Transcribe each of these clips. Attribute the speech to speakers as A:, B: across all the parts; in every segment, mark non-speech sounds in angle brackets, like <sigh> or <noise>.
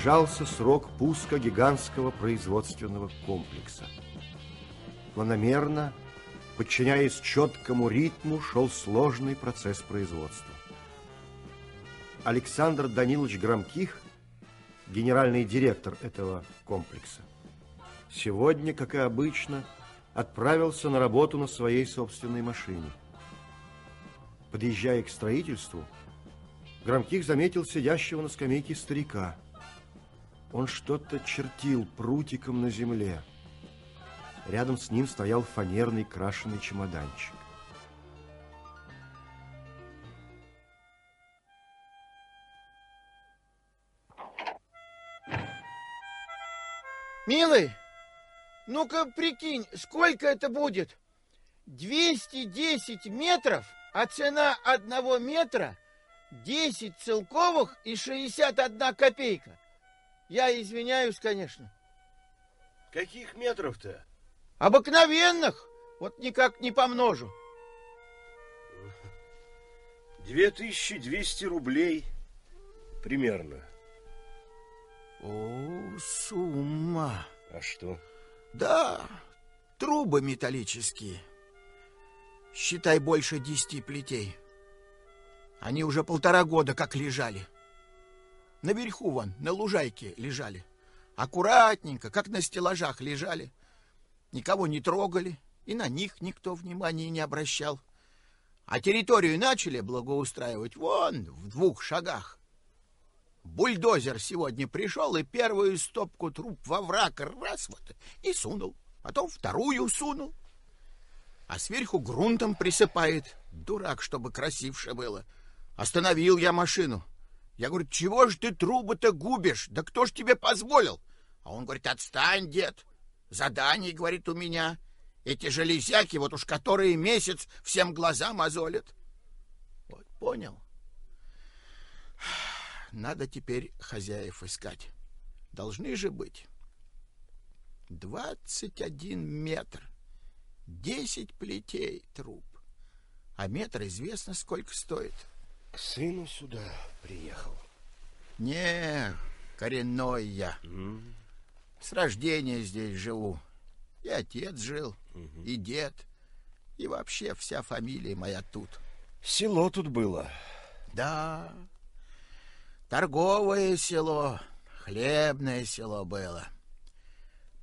A: приближался срок пуска гигантского производственного комплекса. Планомерно, подчиняясь четкому ритму, шел сложный процесс производства. Александр Данилович Громких, генеральный директор этого комплекса, сегодня, как и обычно, отправился на работу на своей собственной машине. Подъезжая к строительству, Громких заметил сидящего на скамейке старика. Он что-то чертил прутиком на земле. Рядом с ним стоял фанерный крашеный чемоданчик.
B: Милый, ну-ка прикинь, сколько это будет? 210 метров, а цена одного метра 10 целковых и 61 копейка. Я извиняюсь, конечно.
C: Каких метров-то?
B: Обыкновенных. Вот никак не помножу.
C: 2200 рублей примерно.
D: О, сумма.
C: А что?
D: Да, трубы металлические. Считай, больше десяти плетей. Они уже полтора года как лежали. Наверху вон, на лужайке лежали. Аккуратненько, как на стеллажах лежали. Никого не трогали, и на них никто внимания не обращал. А территорию начали благоустраивать вон, в двух шагах. Бульдозер сегодня пришел и первую стопку труб во враг раз вот и сунул, потом вторую сунул. А сверху грунтом присыпает. Дурак, чтобы красивше было. Остановил я машину. Я говорю, чего ж ты трубы-то губишь? Да кто ж тебе позволил? А он говорит, отстань, дед. Задание, говорит, у меня. Эти железяки, вот уж которые месяц всем глаза мозолят. Вот, понял? Надо теперь хозяев искать. Должны же быть. Двадцать один метр. Десять плетей труб. А метр известно, сколько стоит.
C: К сыну сюда приехал.
D: Не, коренной я. Mm. С рождения здесь живу. И отец жил, угу. и дед, и вообще вся фамилия моя тут.
C: Село тут было.
D: Да, торговое село, хлебное село было.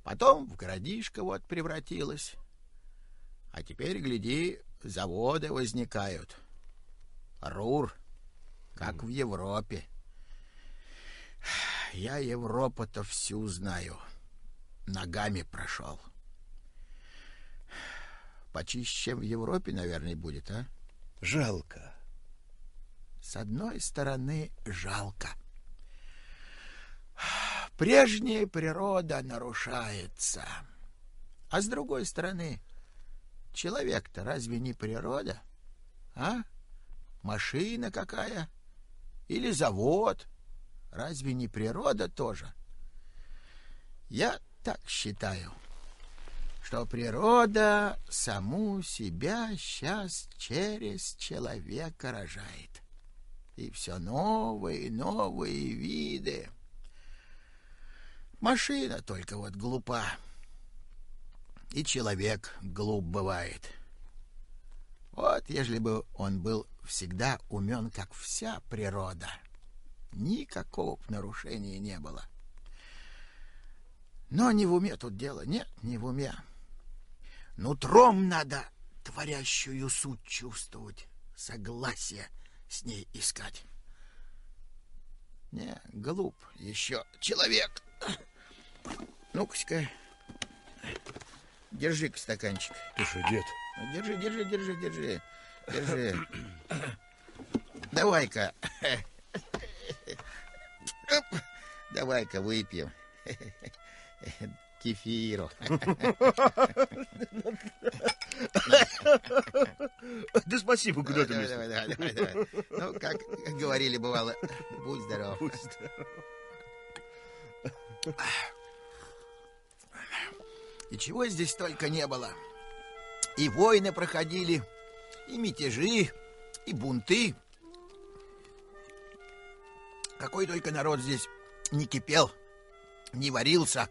D: Потом в городишко вот превратилось. А теперь, гляди, заводы возникают. Рур, как в Европе. Я Европу-то всю знаю. Ногами прошел. Почище, чем в Европе, наверное, будет, а?
C: Жалко.
D: С одной стороны, жалко. Прежняя природа нарушается. А с другой стороны, человек-то разве не природа? А? Машина какая? Или завод? Разве не природа тоже? Я так считаю, что природа саму себя сейчас через человека рожает. И все новые и новые виды. Машина только вот глупа. И человек глуп бывает. Вот, ежели бы он был всегда умен, как вся природа, никакого нарушения не было. Но не в уме тут дело, нет, не в уме. Нутром надо творящую суть чувствовать, согласие с ней искать. Не, глуп еще человек. Ну-ка, держи-ка стаканчик.
C: Ты что, дед?
D: Держи, держи, держи, держи. Держи. <coughs> Давай-ка. Давай-ка выпьем <laughs> кефиру.
C: Да спасибо, куда ты
D: давай, давай, давай. Ну, как говорили, бывало, будь здоров. Будь здоров. И чего здесь только не было. И войны проходили, и мятежи, и бунты. Какой только народ здесь не кипел, не варился.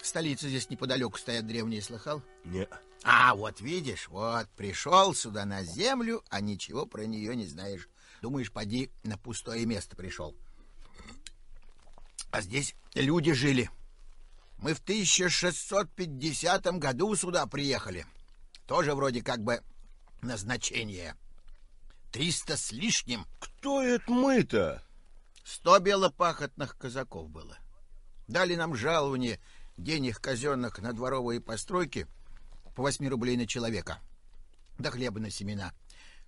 D: Столица здесь неподалеку стоят древние, слыхал?
C: Не.
D: А, вот видишь, вот пришел сюда на землю, а ничего про нее не знаешь. Думаешь, поди на пустое место пришел. А здесь люди жили. Мы в 1650 году сюда приехали. Тоже вроде как бы назначение. Триста с лишним.
C: Кто это мы-то?
D: Сто белопахотных казаков было. Дали нам жалование денег казенных на дворовые постройки по восьми рублей на человека. Да хлеба на семена.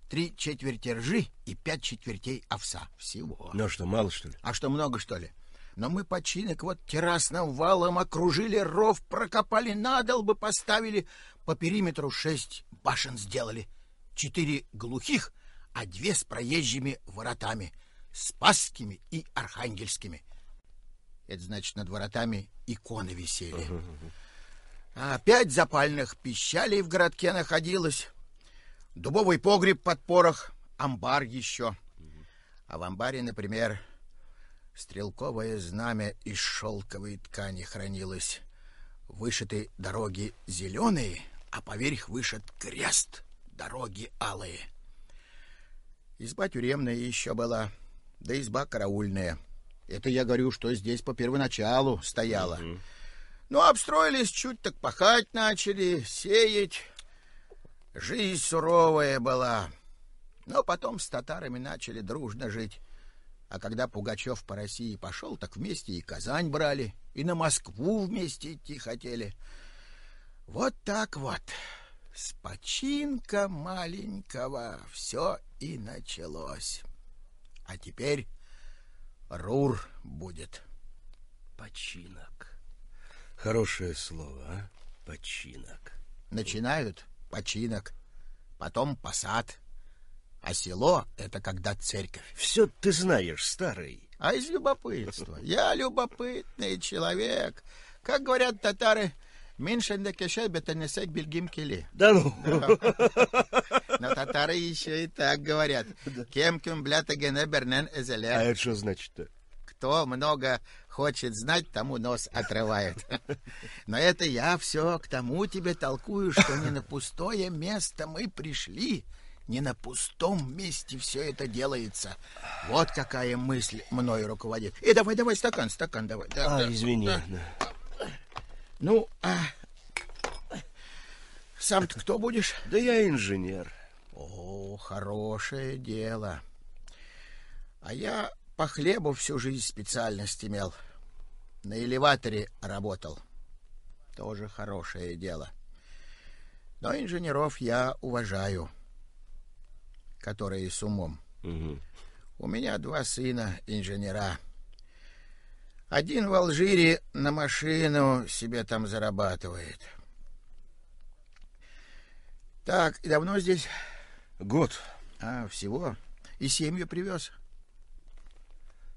D: Три четверти ржи и пять четвертей овса. Всего.
C: Ну что, мало что ли?
D: А что, много что ли? Но мы починок вот террасным валом окружили, ров прокопали, надолбы поставили, по периметру шесть башен сделали. Четыре глухих, а две с проезжими воротами, спасскими и архангельскими. Это значит, над воротами иконы висели. А пять запальных пищалей в городке находилось, дубовый погреб под порох, амбар еще. А в амбаре, например, стрелковое знамя из шелковой ткани хранилось. Вышиты дороги зеленые, а поверх вышит крест, дороги алые. Изба тюремная еще была, да изба караульная. Это я говорю, что здесь по первоначалу стояла. Ну, обстроились чуть так пахать начали, сеять. Жизнь суровая была. Но потом с татарами начали дружно жить. А когда Пугачев по России пошел, так вместе и Казань брали, и на Москву вместе идти хотели. Вот так вот. С починка маленького все и началось. А теперь Рур будет.
C: Починок. Хорошее слово, а? Починок.
D: Начинают починок, потом посад, а село — это когда церковь.
C: Все ты знаешь, старый.
D: А из любопытства. Я любопытный человек. Как говорят татары, меньше кешай бетанесек бельгим кели.
C: Да ну. <laughs>
D: Но татары еще и так говорят. Кем кем блята гене бернен
C: А
D: эзеле.
C: это что значит-то?
D: Кто много хочет знать, тому нос отрывает. <laughs> Но это я все к тому тебе толкую, что не на пустое место мы пришли. Не на пустом месте все это делается. Вот какая мысль мною руководит. И давай, давай, стакан, стакан, давай. Да,
C: А,
D: да.
C: извини.
D: Ну, а сам-то кто будешь?
C: Да я инженер.
D: О, хорошее дело. А я по хлебу всю жизнь специальность имел. На элеваторе работал. Тоже хорошее дело. Но инженеров я уважаю, которые с умом.
C: Мгм.
D: У меня два сына инженера. Один в Алжире на машину себе там зарабатывает. Так, и давно здесь?
C: Год.
D: А, всего? И семью привез?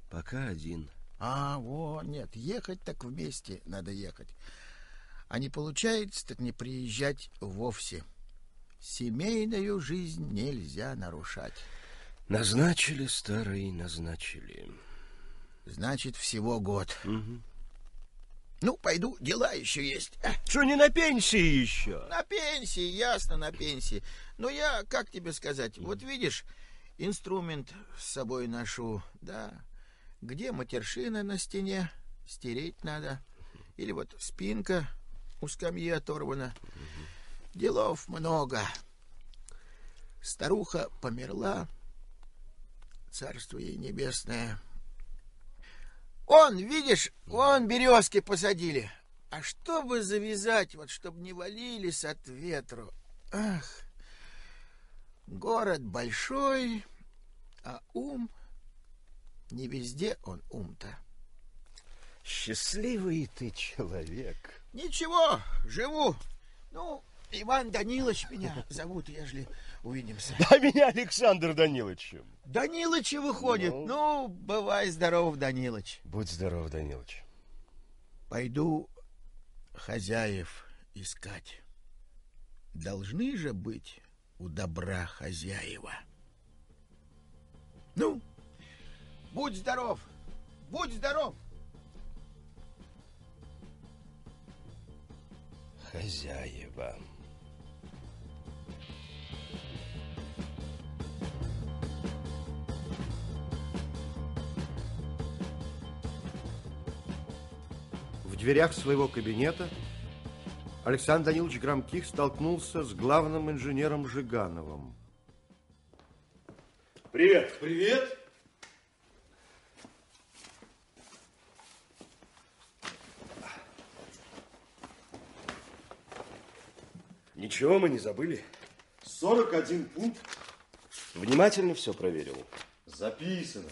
C: Пока один.
D: А, вот, нет, ехать так вместе надо ехать. А не получается, так не приезжать вовсе. Семейную жизнь нельзя нарушать.
C: Назначили, старый, назначили.
D: Значит, всего год.
C: Мгм.
D: Ну, пойду, дела еще есть.
C: Что, не на пенсии еще?
D: На пенсии, ясно, на пенсии. Но я, как тебе сказать, вот видишь, инструмент с собой ношу, да. Где матершина на стене, стереть надо. Или вот спинка у скамьи оторвана. Делов много. Старуха померла, царство ей небесное. Он, видишь, вон березки посадили. А чтобы завязать, вот чтобы не валились от ветру. Ах, город большой, а ум не везде он ум-то.
C: Счастливый ты человек.
D: Ничего, живу. Ну, Иван Данилович меня зовут, ежели увидимся.
C: А меня Александр Даниловичем.
D: Данилыч выходит.
C: Ну.
D: Ну, бывай здоров, Данилыч.
C: Будь здоров, Данилович.
D: Пойду хозяев искать. Должны же быть у добра хозяева. Ну, Будь здоров! Будь здоров!
C: Хозяева.
E: Дверях своего кабинета Александр Данилович Громких столкнулся с главным инженером Жигановым.
C: Привет.
E: Привет.
C: Ничего мы не забыли.
E: 41 пункт.
C: Внимательно все проверил.
A: Записано.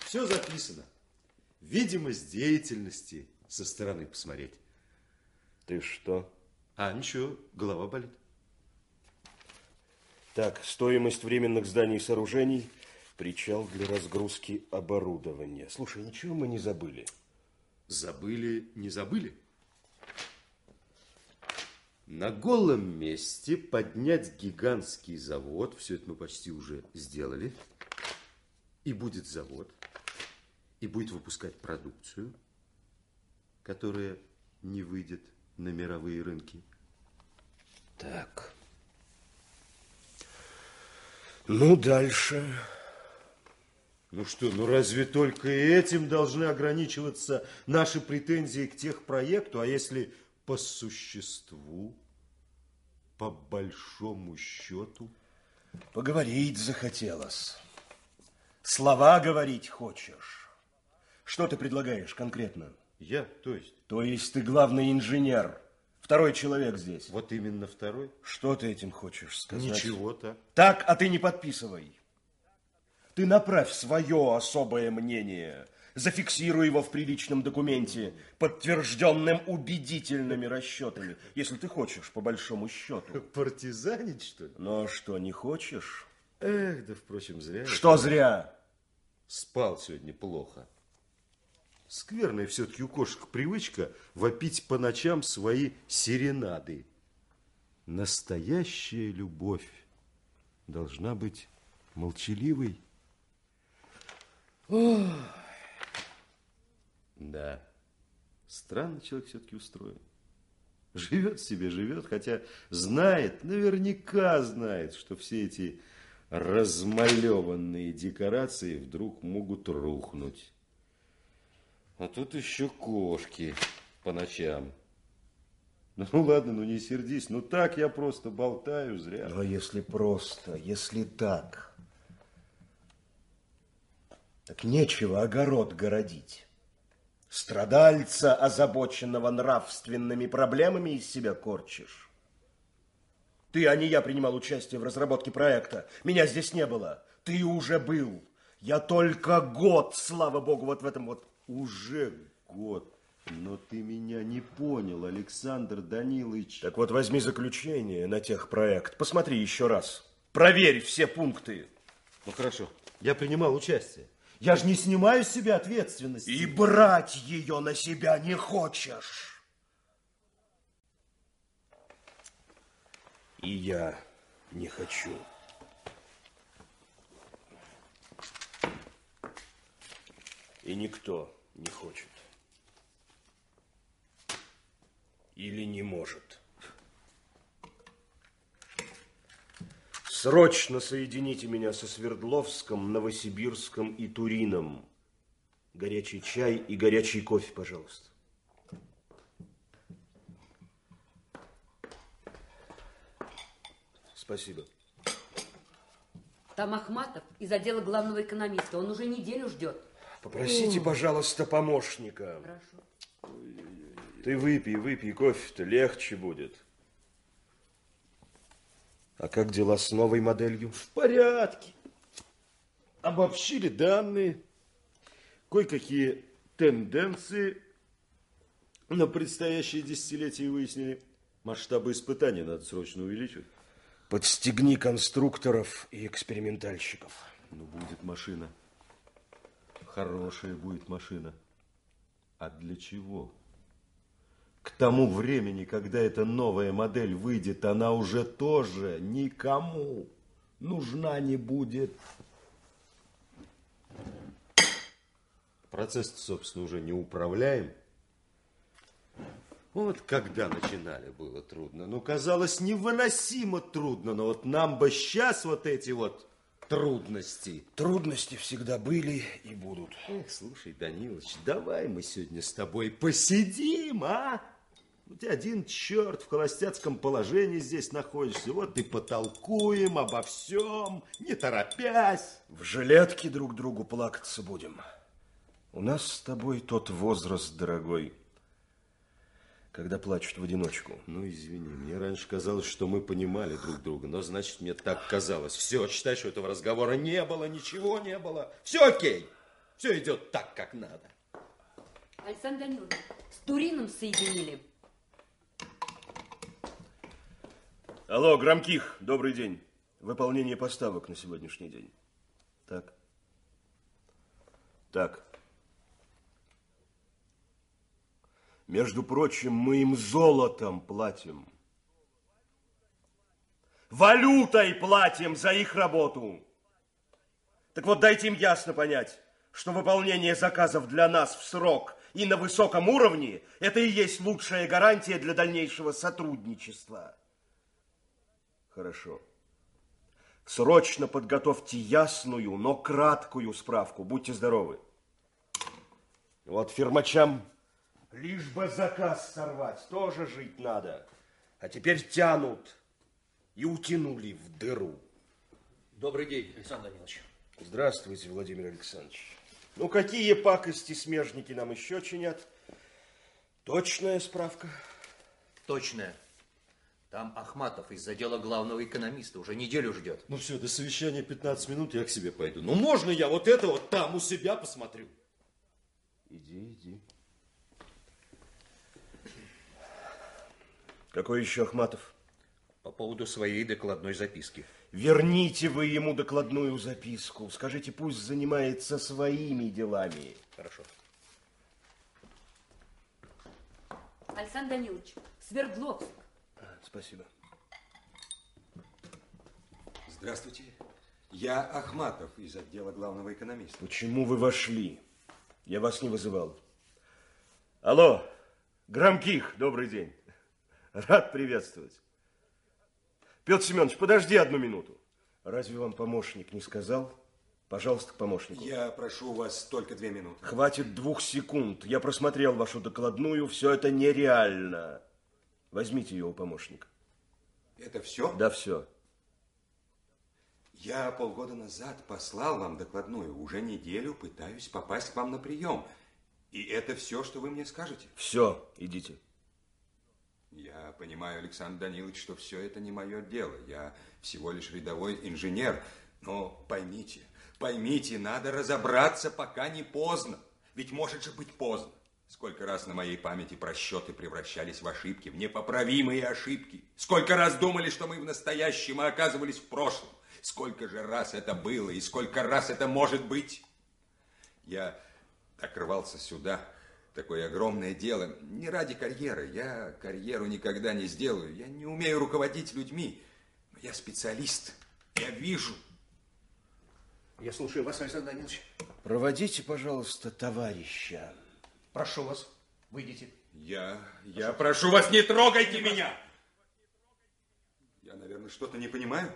A: Все записано. Видимость деятельности со стороны посмотреть.
C: Ты что?
A: А, ничего, голова болит.
C: Так, стоимость временных зданий и сооружений, причал для разгрузки оборудования. Слушай, ничего мы не забыли.
A: Забыли, не забыли? На голом месте поднять гигантский завод, все это мы почти уже сделали, и будет завод, и будет выпускать продукцию, которая не выйдет на мировые рынки.
C: Так. Ну, дальше.
A: Ну что, ну разве только этим должны ограничиваться наши претензии к техпроекту, а если по существу, по большому счету?
C: Поговорить захотелось. Слова говорить хочешь. Что ты предлагаешь конкретно?
A: Я, то есть?
C: То есть ты главный инженер, второй человек здесь.
A: Вот именно второй?
C: Что ты этим хочешь сказать?
A: Ничего-то.
C: Так, а ты не подписывай. Ты направь свое особое мнение, зафиксируй его в приличном документе, подтвержденным убедительными расчетами, если ты хочешь, по большому счету. <laughs>
A: Партизанить, что ли?
C: Но что, не хочешь?
A: Эх, да, впрочем, зря.
C: Что зря?
A: Спал сегодня плохо. Скверная все-таки у кошек привычка вопить по ночам свои серенады. Настоящая любовь должна быть молчаливой. Да, странно человек все-таки устроен. Живет себе, живет, хотя знает, наверняка знает, что все эти размалеванные декорации вдруг могут рухнуть. А тут еще кошки по ночам. <laughs> Ну ладно, ну не сердись, ну так я просто болтаю зря.
C: Но если просто, если так, так нечего огород городить. Страдальца, озабоченного нравственными проблемами, из себя корчишь. Ты, а не я, принимал участие в разработке проекта. Меня здесь не было. Ты уже был. Я только год, слава богу, вот в этом вот
A: Уже год. Но ты меня не понял, Александр Данилович.
C: Так вот, возьми заключение на техпроект. Посмотри еще раз. Проверь все пункты.
A: Ну хорошо, я принимал участие. Я же не снимаю с себя ответственности.
C: И брать ее на себя не хочешь. И я не хочу. И никто не хочет. Или не может. Срочно соедините меня со Свердловском, Новосибирском и Турином. Горячий чай и горячий кофе, пожалуйста. Спасибо.
F: Там Ахматов из отдела главного экономиста. Он уже неделю ждет.
C: Попросите, пожалуйста, помощника.
F: Хорошо.
C: Ты выпей, выпей, кофе-то легче будет. А как дела с новой моделью?
A: В порядке. Обобщили данные. Кое-какие тенденции на предстоящее десятилетие выяснили. Масштабы испытаний надо срочно увеличивать.
C: Подстегни конструкторов и экспериментальщиков.
A: Ну, будет машина. Хорошая будет машина. А для чего? К тому времени, когда эта новая модель выйдет, она уже тоже никому нужна не будет. процесс, собственно, уже не управляем. Вот когда начинали, было трудно. Ну, казалось, невыносимо трудно. Но вот нам бы сейчас вот эти вот трудности.
C: Трудности всегда были и будут.
A: Эх, слушай, Данилович, давай мы сегодня с тобой посидим, а? У тебя один черт в холостяцком положении здесь находишься. Вот и потолкуем обо всем, не торопясь.
C: В жилетке друг другу плакаться будем. У нас с тобой тот возраст, дорогой, когда плачут в одиночку.
A: Ну, извини, мне раньше казалось, что мы понимали друг друга, но, значит, мне так казалось. Все, считай, что этого разговора не было, ничего не было. Все окей, все идет так, как надо.
F: Александр Данилович, с Турином соединили.
C: Алло, Громких, добрый день. Выполнение поставок на сегодняшний день. Так. Так. Между прочим, мы им золотом платим. Валютой платим за их работу. Так вот, дайте им ясно понять, что выполнение заказов для нас в срок и на высоком уровне – это и есть лучшая гарантия для дальнейшего сотрудничества. Хорошо. Срочно подготовьте ясную, но краткую справку. Будьте здоровы. Вот фирмачам лишь бы заказ сорвать, тоже жить надо. А теперь тянут и утянули в дыру.
G: Добрый день, Александр Данилович.
C: Здравствуйте, Владимир Александрович. Ну, какие пакости смежники нам еще чинят? Точная справка?
G: Точная. Там Ахматов из отдела главного экономиста уже неделю ждет.
A: Ну все, до совещания 15 минут, я к себе пойду. Ну можно я вот это вот там у себя посмотрю?
C: Иди, иди. Какой еще Ахматов?
G: По поводу своей докладной записки.
C: Верните вы ему докладную записку. Скажите, пусть занимается своими делами.
G: Хорошо.
F: Александр Данилович, Свердловск.
C: Спасибо.
H: Здравствуйте. Я Ахматов из отдела главного экономиста.
C: Почему вы вошли? Я вас не вызывал. Алло, Громких, добрый день. Рад приветствовать. Петр Семенович, подожди одну минуту. Разве вам помощник не сказал? Пожалуйста, к помощнику.
H: Я прошу вас только две минуты.
C: Хватит двух секунд. Я просмотрел вашу докладную. Все это нереально. Возьмите ее у помощника.
H: Это все?
C: Да, все.
H: Я полгода назад послал вам докладную. Уже неделю пытаюсь попасть к вам на прием. И это все, что вы мне скажете?
C: Все, идите.
H: Я понимаю, Александр Данилович, что все это не мое дело. Я всего лишь рядовой инженер. Но поймите, поймите, надо разобраться, пока не поздно. Ведь может же быть поздно. Сколько раз на моей памяти просчеты превращались в ошибки, в непоправимые ошибки. Сколько раз думали, что мы в настоящем, а оказывались в прошлом. Сколько же раз это было и сколько раз это может быть. Я так рвался сюда, такое огромное дело. Не ради карьеры. Я карьеру никогда не сделаю. Я не умею руководить людьми. Но я специалист. Я вижу.
G: Я слушаю вас, Александр Данилович.
C: Проводите, пожалуйста, товарища.
G: Прошу вас, выйдите.
H: Я, я прошу вас, не трогайте меня! Я, наверное, что-то не понимаю.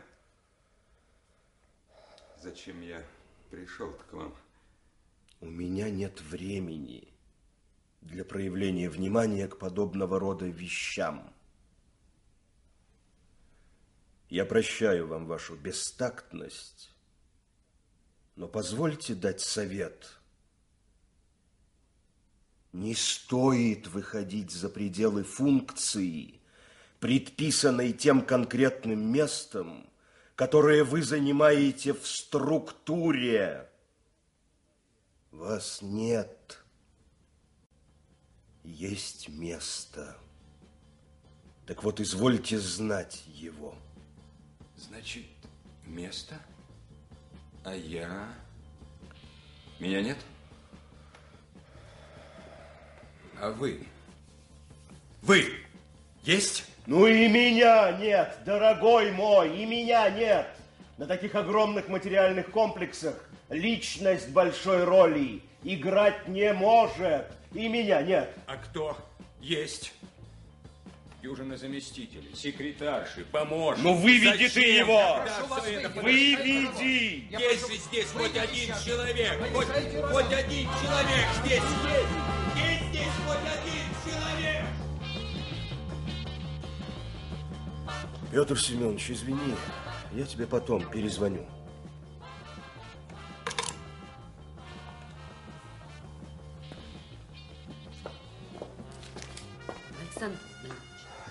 H: Зачем я пришел к вам?
C: У меня нет времени для проявления внимания к подобного рода вещам. Я прощаю вам вашу бестактность, но позвольте дать совет. Не стоит выходить за пределы функции, предписанной тем конкретным местом, которое вы занимаете в структуре. Вас нет. Есть место. Так вот, извольте знать его.
H: Значит, место? А я? Меня нет? А вы? Вы есть?
C: Ну и меня нет, дорогой мой, и меня нет. На таких огромных материальных комплексах Личность большой роли играть не может. И меня нет.
H: А кто есть? Дюжина заместителей, секретарши, помощник.
C: Ну, выведи
H: Зачем?
C: ты его! Выведи!
H: Если здесь хоть один человек, хоть, хоть один человек здесь есть, есть здесь хоть один человек.
C: Петр Семенович, извини, я тебе потом перезвоню.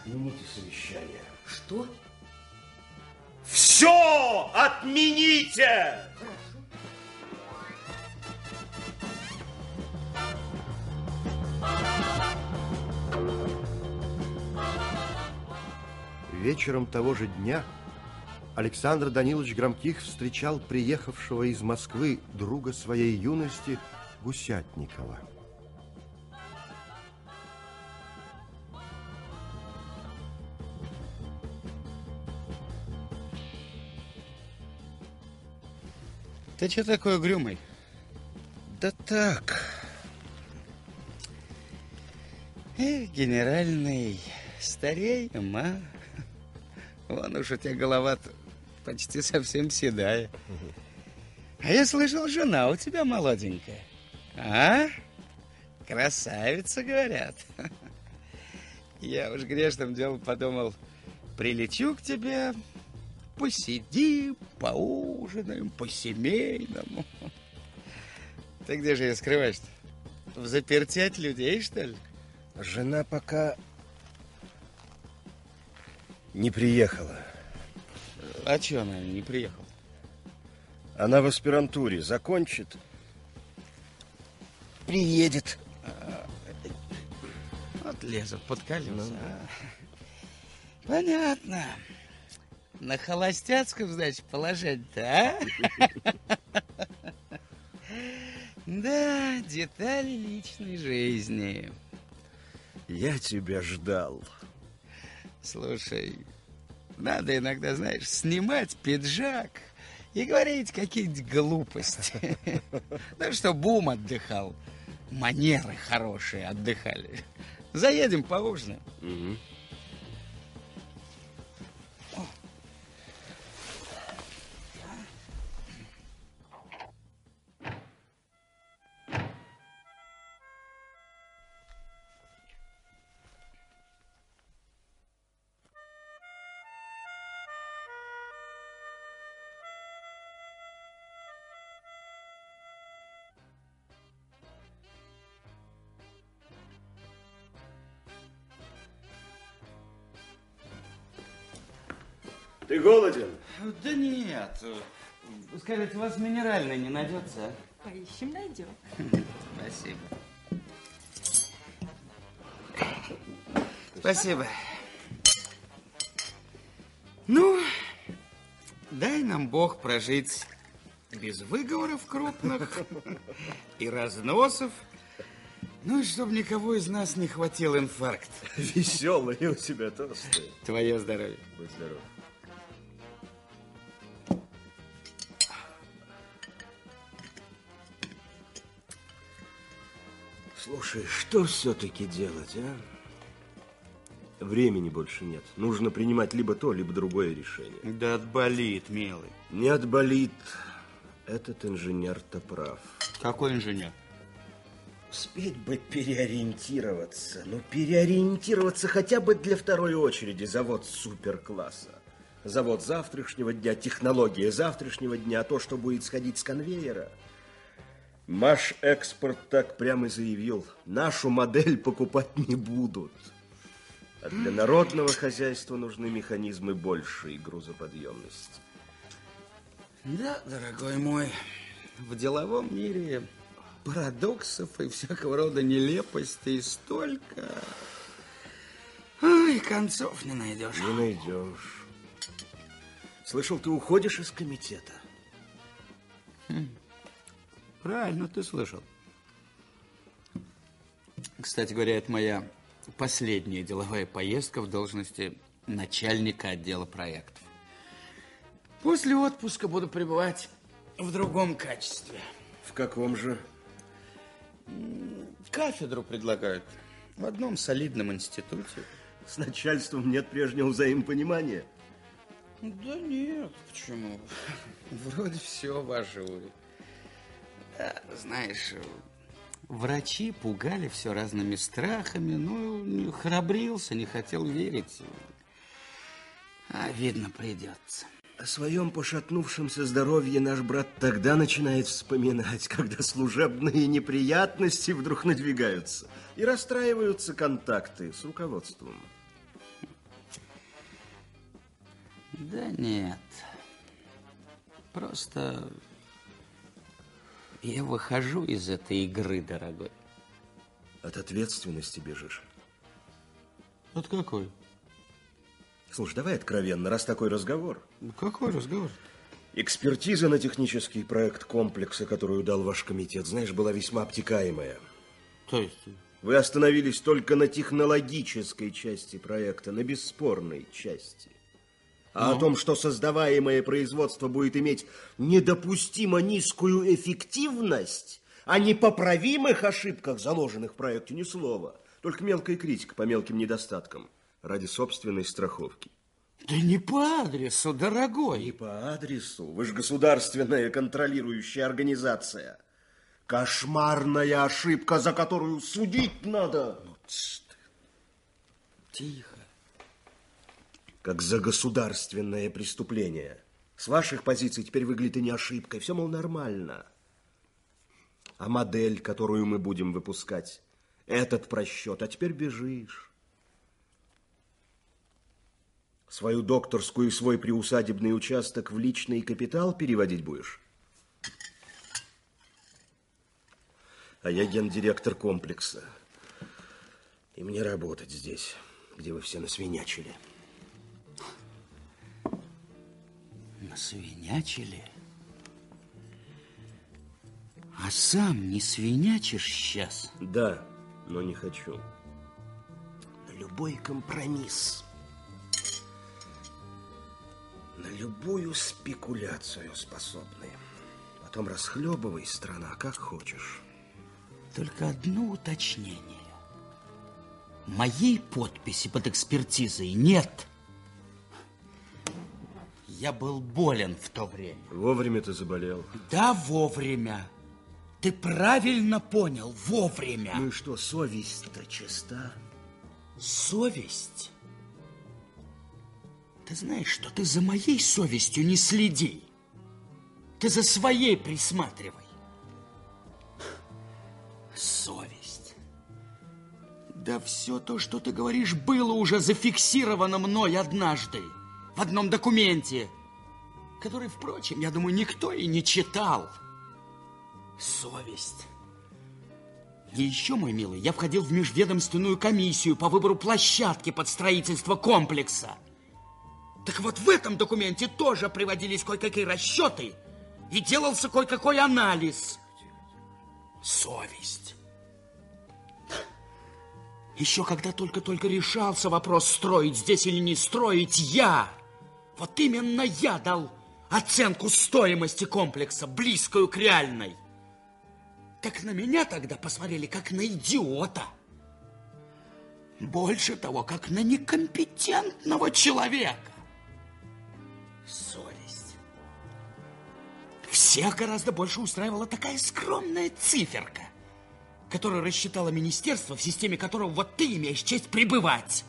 C: Отмените совещание.
F: что?
C: Все отмените!
A: Вечером того же дня Александр Данилович Громких встречал приехавшего из Москвы друга своей юности Гусятникова.
I: Ты что такой угрюмый?
C: Да так.
I: Эх, генеральный, стареем, а? Вон уж у тебя голова почти совсем седая. А я слышал, жена у тебя молоденькая. А? Красавица, говорят. <laughs> Я уж грешным делом подумал, прилечу к тебе, посидим, поужинаем, по-семейному. Ты где же ее скрываешь-то? В заперти от людей, что ли?
C: Жена пока не приехала.
I: А че она не приехала?
C: Она в аспирантуре закончит. Приедет.
I: Вот лезут под колеса. а. Понятно. На холостяцком, значит, положить-то, а? <laughs> Да, детали личной жизни.
C: Я тебя ждал.
I: Слушай, надо иногда, знаешь, снимать пиджак и говорить какие-нибудь глупости. <laughs> Ну, что Бум отдыхал. Манеры хорошие отдыхали. Заедем поужинаем.
C: Ты
I: Скажите, у вас минеральной не найдется? а?
J: Поищем, найдем.
I: Спасибо. Спасибо. Ну, дай нам Бог прожить без выговоров крупных и разносов, ну и чтобы никого из нас не хватил инфаркт.
C: Веселые у тебя тосты.
I: Твое здоровье.
C: Будь здоров. Слушай, что все-таки делать, а? Времени больше нет. Нужно принимать либо то, либо другое решение.
I: Да отболит, милый.
C: Не отболит. Этот инженер-то прав.
I: Какой инженер?
C: Успеть бы переориентироваться. Ну, переориентироваться хотя бы для второй очереди. Завод суперкласса. Завод завтрашнего дня, технология завтрашнего дня, то, что будет сходить с конвейера. Маш экспорт так прямо и заявил. Нашу модель покупать не будут. А для народного хозяйства нужны механизмы большей грузоподъемности.
I: Да, дорогой мой, в деловом мире парадоксов и всякого рода нелепостей столько. Ай, концов не найдешь.
C: Не найдешь. Слышал, ты уходишь из комитета.
I: Правильно ты слышал. Кстати говоря, это моя последняя деловая поездка в должности начальника отдела проектов. После отпуска буду пребывать
K: в другом качестве.
C: В каком же?
K: Кафедру предлагают в одном солидном институте.
C: С начальством нет прежнего взаимопонимания.
K: Да нет, почему? Вроде все важует. Да, знаешь, врачи пугали все разными страхами, не храбрился, не хотел верить. А видно, придется.
C: О своем пошатнувшемся здоровье наш брат тогда начинает вспоминать, <laughs> когда служебные неприятности вдруг надвигаются и расстраиваются контакты с руководством.
K: Да нет. Просто я выхожу из этой игры, дорогой.
C: От ответственности бежишь.
K: От какой?
C: Слушай, давай откровенно, раз такой разговор.
K: Какой разговор?
C: Экспертиза на технический проект комплекса, которую дал ваш комитет, знаешь, была весьма обтекаемая.
K: То есть?
C: Вы остановились только на технологической части проекта, на бесспорной части. А
K: Ну?
C: о том, что создаваемое производство будет иметь недопустимо низкую эффективность, о непоправимых ошибках, заложенных в проекте, ни слова. Только мелкая критика по мелким недостаткам ради собственной страховки.
K: Да не по адресу, дорогой.
C: Не по адресу. Вы же государственная контролирующая организация. Кошмарная ошибка, за которую судить надо.
K: Тихо.
C: Как за государственное преступление. С ваших позиций теперь выглядит и не ошибкой. Все, мол, нормально. А модель, которую мы будем выпускать, этот просчет, а теперь бежишь. Свою докторскую и свой приусадебный участок в личный капитал переводить будешь? А я гендиректор комплекса. И мне работать здесь, где вы все насвинячили.
K: Насвинячили? А сам не свинячишь сейчас?
C: Да, но не хочу. На любой компромисс. На любую спекуляцию способны. Потом расхлебывай, страна, как хочешь.
K: Только одно уточнение. Моей подписи под экспертизой нет. Я был болен в то время.
C: Вовремя ты заболел.
K: Да, вовремя. Ты правильно понял, вовремя.
C: Ну и что, совесть-то чиста?
K: Совесть? Ты знаешь, что ты за моей совестью не следи. Ты за своей присматривай. Совесть. Да все то, что ты говоришь, было уже зафиксировано мной однажды в одном документе, который, впрочем, я думаю, никто и не читал. Совесть. И еще, мой милый, я входил в межведомственную комиссию по выбору площадки под строительство комплекса. Так вот в этом документе тоже приводились кое-какие расчеты и делался кое-какой анализ. Совесть. Еще когда только-только решался вопрос, строить здесь или не строить, я, вот именно я дал оценку стоимости комплекса, близкую к реальной. Так на меня тогда посмотрели, как на идиота. Больше того, как на некомпетентного человека. Совесть. Всех гораздо больше устраивала такая скромная циферка, которую рассчитало министерство, в системе которого вот ты имеешь честь пребывать.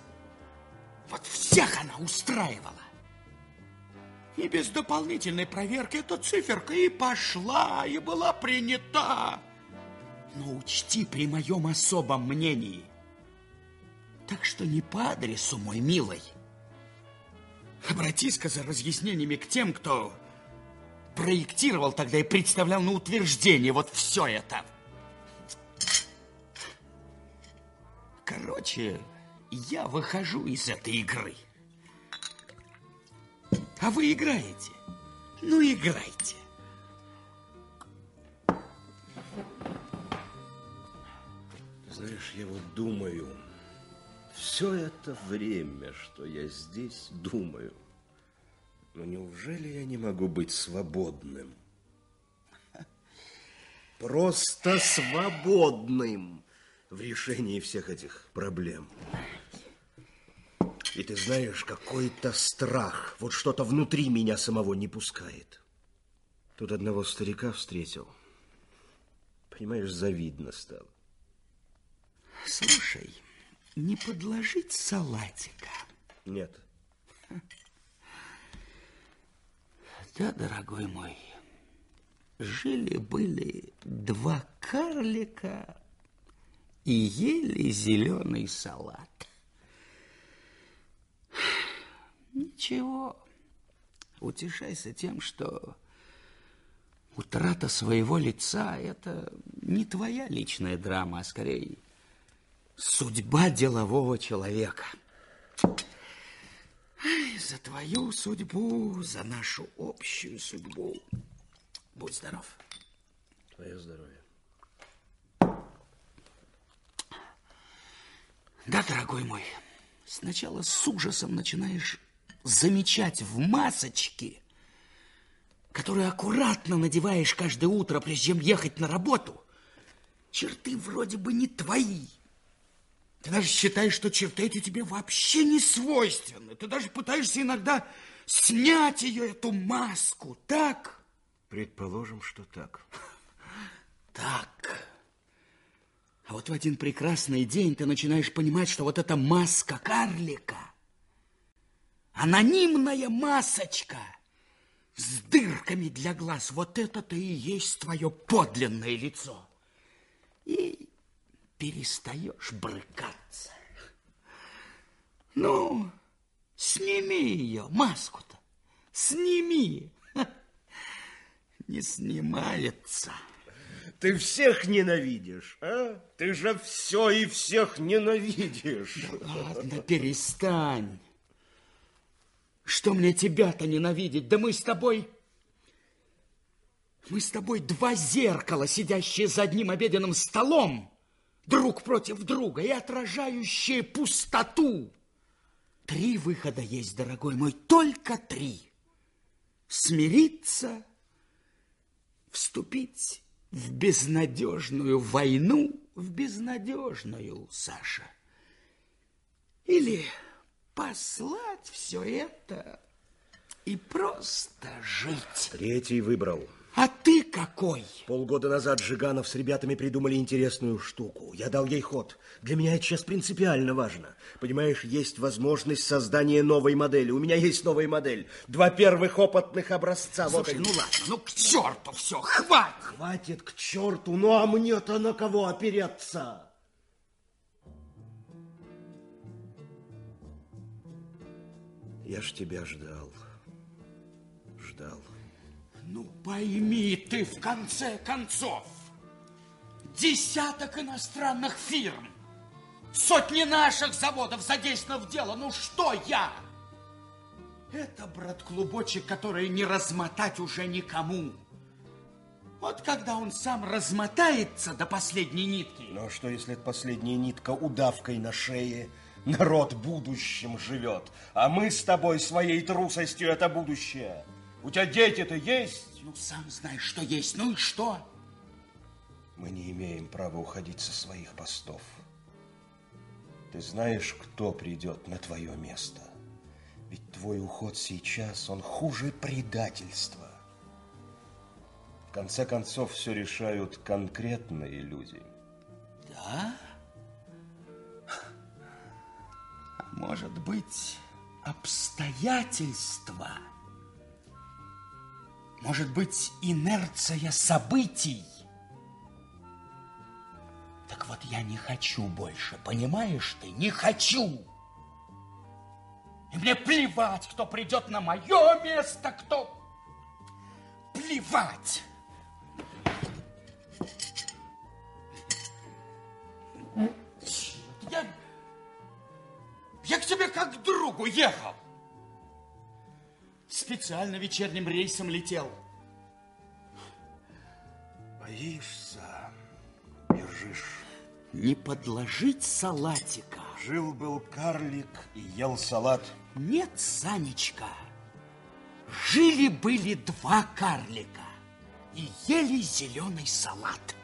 K: Вот всех она устраивала. И без дополнительной проверки эта циферка и пошла, и была принята. Но учти при моем особом мнении. Так что не по адресу, мой милый. Обратись-ка за разъяснениями к тем, кто проектировал тогда и представлял на утверждение вот все это. Короче, я выхожу из этой игры. А вы играете? Ну, играйте.
C: Знаешь, я вот думаю, все это время, что я здесь думаю, но неужели я не могу быть свободным? просто свободным в решении всех этих проблем. И ты знаешь, какой-то страх, вот что-то внутри меня самого не пускает. Тут одного старика встретил. Понимаешь, завидно стало.
K: Слушай, не подложить салатика?
C: Нет.
K: Да, дорогой мой, жили-были два карлика и ели зеленый салат. Ничего, утешайся тем, что утрата своего лица – это не твоя личная драма, а скорее судьба делового человека. Ай, за твою судьбу, за нашу общую судьбу. Будь здоров.
C: Твое здоровье.
K: Да, дорогой мой, сначала с ужасом начинаешь замечать в масочке, которую аккуратно надеваешь каждое утро, прежде чем ехать на работу, черты вроде бы не твои. Ты даже считаешь, что черты эти тебе вообще не свойственны. Ты даже пытаешься иногда снять ее, эту маску, так?
C: Предположим, что так.
K: Так. А вот в один прекрасный день ты начинаешь понимать, что вот эта маска карлика, анонимная масочка с дырками для глаз, вот это-то и есть твое подлинное лицо. И перестаешь брыкаться. Ну, сними ее, маску-то, сними. <laughs> Не снимается.
C: Ты всех ненавидишь, а? Ты же все и всех ненавидишь.
K: Да ладно, перестань. Что мне тебя-то ненавидеть? Да мы с тобой... Мы с тобой два зеркала, сидящие за одним обеденным столом, друг против друга и отражающие пустоту. Три выхода есть, дорогой мой, только три. Смириться, вступить в безнадежную войну, в безнадежную, Саша. Или послать все это и просто жить.
C: Третий выбрал.
K: А ты какой?
C: Полгода назад Жиганов с ребятами придумали интересную штуку. Я дал ей ход. Для меня это сейчас принципиально важно. Понимаешь, есть возможность создания новой модели. У меня есть новая модель. Два первых опытных образца.
K: Слушай,
C: вот
K: ну ладно, ну к черту все, хватит.
C: Хватит к черту, ну а мне-то на кого опереться? Я ж тебя ждал. Ждал.
K: Ну, пойми ты, в конце концов, десяток иностранных фирм, сотни наших заводов задействовано в дело. Ну, что я? Это, брат, клубочек, который не размотать уже никому. Вот когда он сам размотается до последней нитки.
C: Ну, а что, если эта последняя нитка удавкой на шее? Народ будущим живет, а мы с тобой своей трусостью это будущее. У тебя дети-то есть?
K: Ну, сам знаешь, что есть. Ну и что?
C: Мы не имеем права уходить со своих постов. Ты знаешь, кто придет на твое место? Ведь твой уход сейчас, он хуже предательства. В конце концов, все решают конкретные люди.
K: Да? А может быть, обстоятельства? Может быть, инерция событий? Так вот, я не хочу больше, понимаешь ты? Не хочу! И мне плевать, кто придет на мое место, кто... Плевать! Я... Я к тебе как к другу ехал. Специально вечерним рейсом летел.
C: Боишься, бежишь.
K: Не подложить салатика.
C: Жил-был карлик и ел салат.
K: Нет, Санечка. Жили-были два карлика. и ели зеленый салат.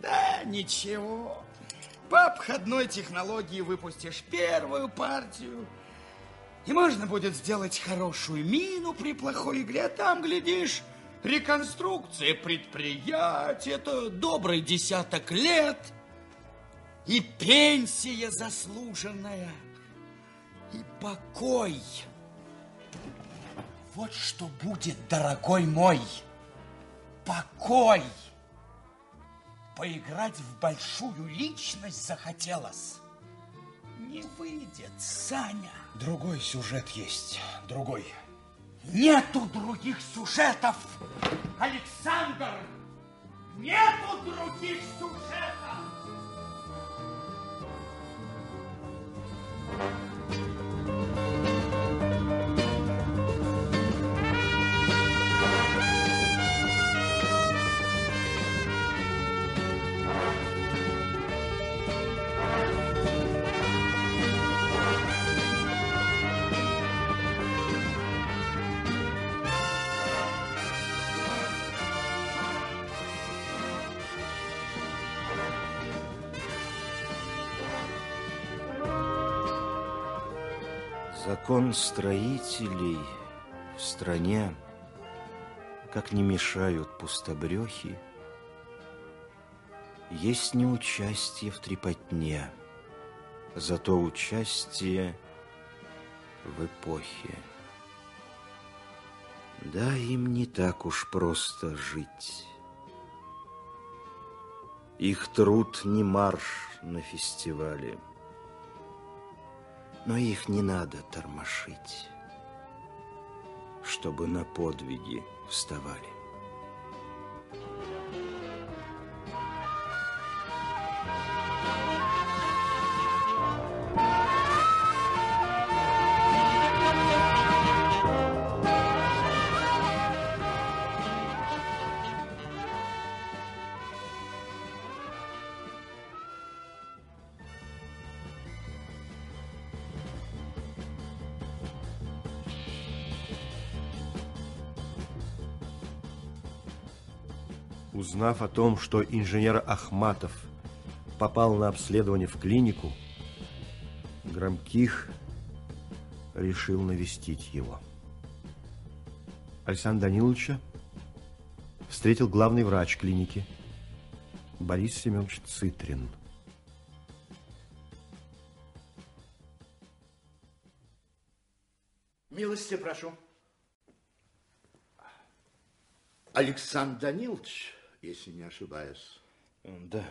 K: Да, ничего. По обходной технологии выпустишь первую партию, и можно будет сделать хорошую мину при плохой игре, а там, глядишь, реконструкция предприятия, это добрый десяток лет, и пенсия заслуженная, и покой. Вот что будет, дорогой мой, покой. Поиграть в большую личность захотелось. Не выйдет, Саня.
L: Другой сюжет есть, другой.
K: Нету других сюжетов, Александр! Нету других сюжетов!
C: Закон строителей в стране, как не мешают пустобрехи, есть не участие в трепотне, зато участие в эпохе. Да, им не так уж просто жить. Их труд не марш на фестивале – но их не надо тормошить, чтобы на подвиги вставали. Узнав о том, что инженер Ахматов попал на обследование в клинику, Громких решил навестить его. Александра Даниловича встретил главный врач клиники Борис Семенович Цитрин.
M: Милости прошу. Александр Данилович, если не ошибаюсь.
C: Да.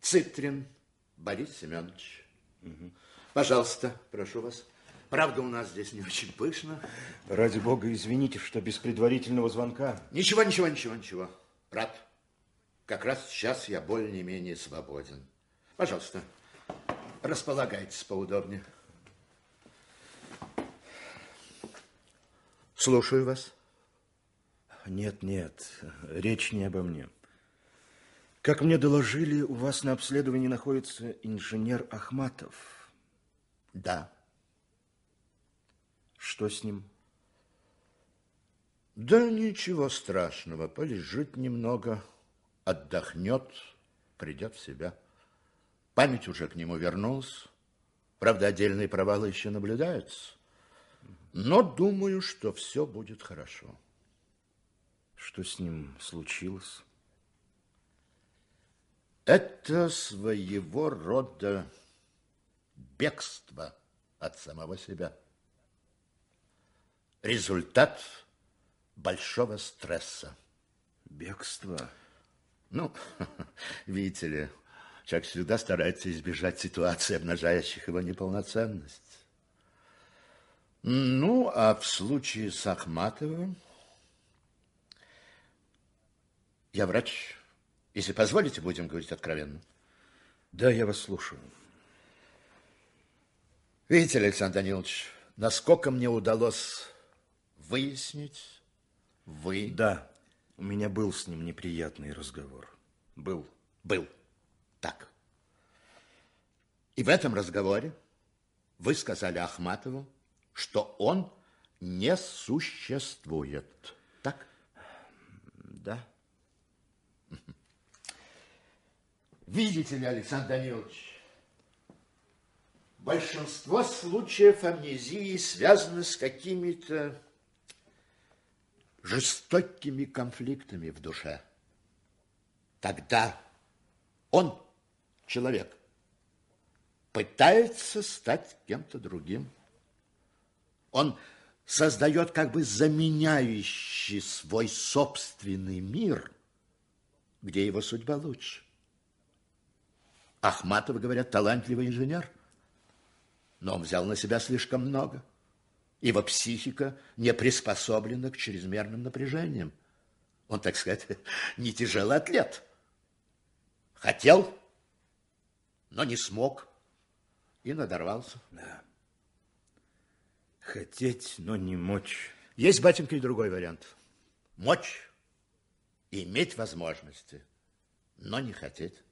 M: Цитрин Борис Семенович. Пожалуйста, прошу вас. Правда, у нас здесь не очень пышно.
C: Ради бога, извините, что без предварительного звонка.
M: Ничего, ничего, ничего, ничего. Рад. Как раз сейчас я более-менее свободен. Пожалуйста, располагайтесь поудобнее. Слушаю вас.
C: Нет, нет, речь не обо мне. Как мне доложили, у вас на обследовании находится инженер Ахматов.
M: Да.
C: Что с ним?
M: Да ничего страшного, полежит немного, отдохнет, придет в себя. Память уже к нему вернулась. Правда, отдельные провалы еще наблюдаются. Но думаю, что все будет хорошо.
C: Что с ним случилось?
M: Это своего рода бегство от самого себя. Результат большого стресса.
C: Бегство?
M: Ну, <laughs> видите ли, человек всегда старается избежать ситуаций, обнажающих его неполноценность. Ну, а в случае с Ахматовым... Я врач. Если позволите, будем говорить откровенно.
C: Да, я вас слушаю.
M: Видите Александр Данилович, насколько мне удалось выяснить, вы...
C: Да, у меня был с ним неприятный разговор. Был.
M: Был. Так. И в этом разговоре вы сказали Ахматову, что он не существует. Да. Видите ли, Александр Данилович, большинство случаев амнезии связано с какими-то жестокими конфликтами в душе. Тогда он, человек, пытается стать кем-то другим. Он создает как бы заменяющий свой собственный мир, где его судьба лучше. Ахматов, говорят, талантливый инженер, но он взял на себя слишком много. Его психика не приспособлена к чрезмерным напряжениям. Он, так сказать, <laughs> не тяжелый атлет. Хотел, но не смог и надорвался.
C: Да. Хотеть, но не мочь.
M: Есть, батенька, и другой вариант. Мочь, иметь возможности, но не хотеть.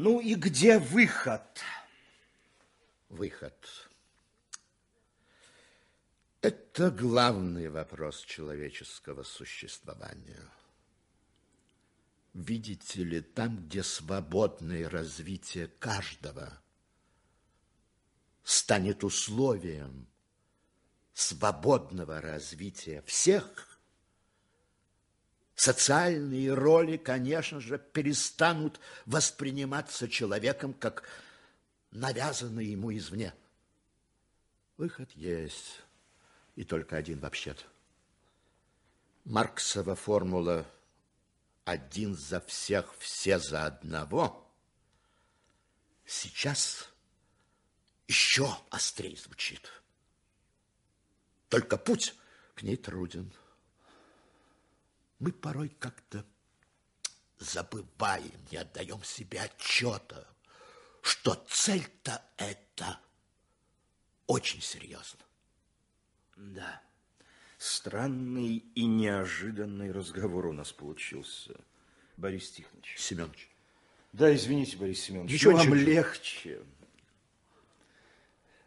C: Ну и где выход?
M: Выход. Это главный вопрос человеческого существования. Видите ли, там, где свободное развитие каждого станет условием свободного развития всех, социальные роли, конечно же, перестанут восприниматься человеком как навязанные ему извне. Выход есть, и только один вообще-то. Марксова формула «один за всех, все за одного» сейчас еще острее звучит. Только путь к ней труден мы порой как-то забываем, не отдаем себе отчета, что цель-то это очень серьезно.
C: Да, странный и неожиданный разговор у нас получился, Борис Тихонович.
M: Семенович.
C: Да, извините, Борис Семенович,
M: Ничего,
C: вам
M: ничего.
C: легче.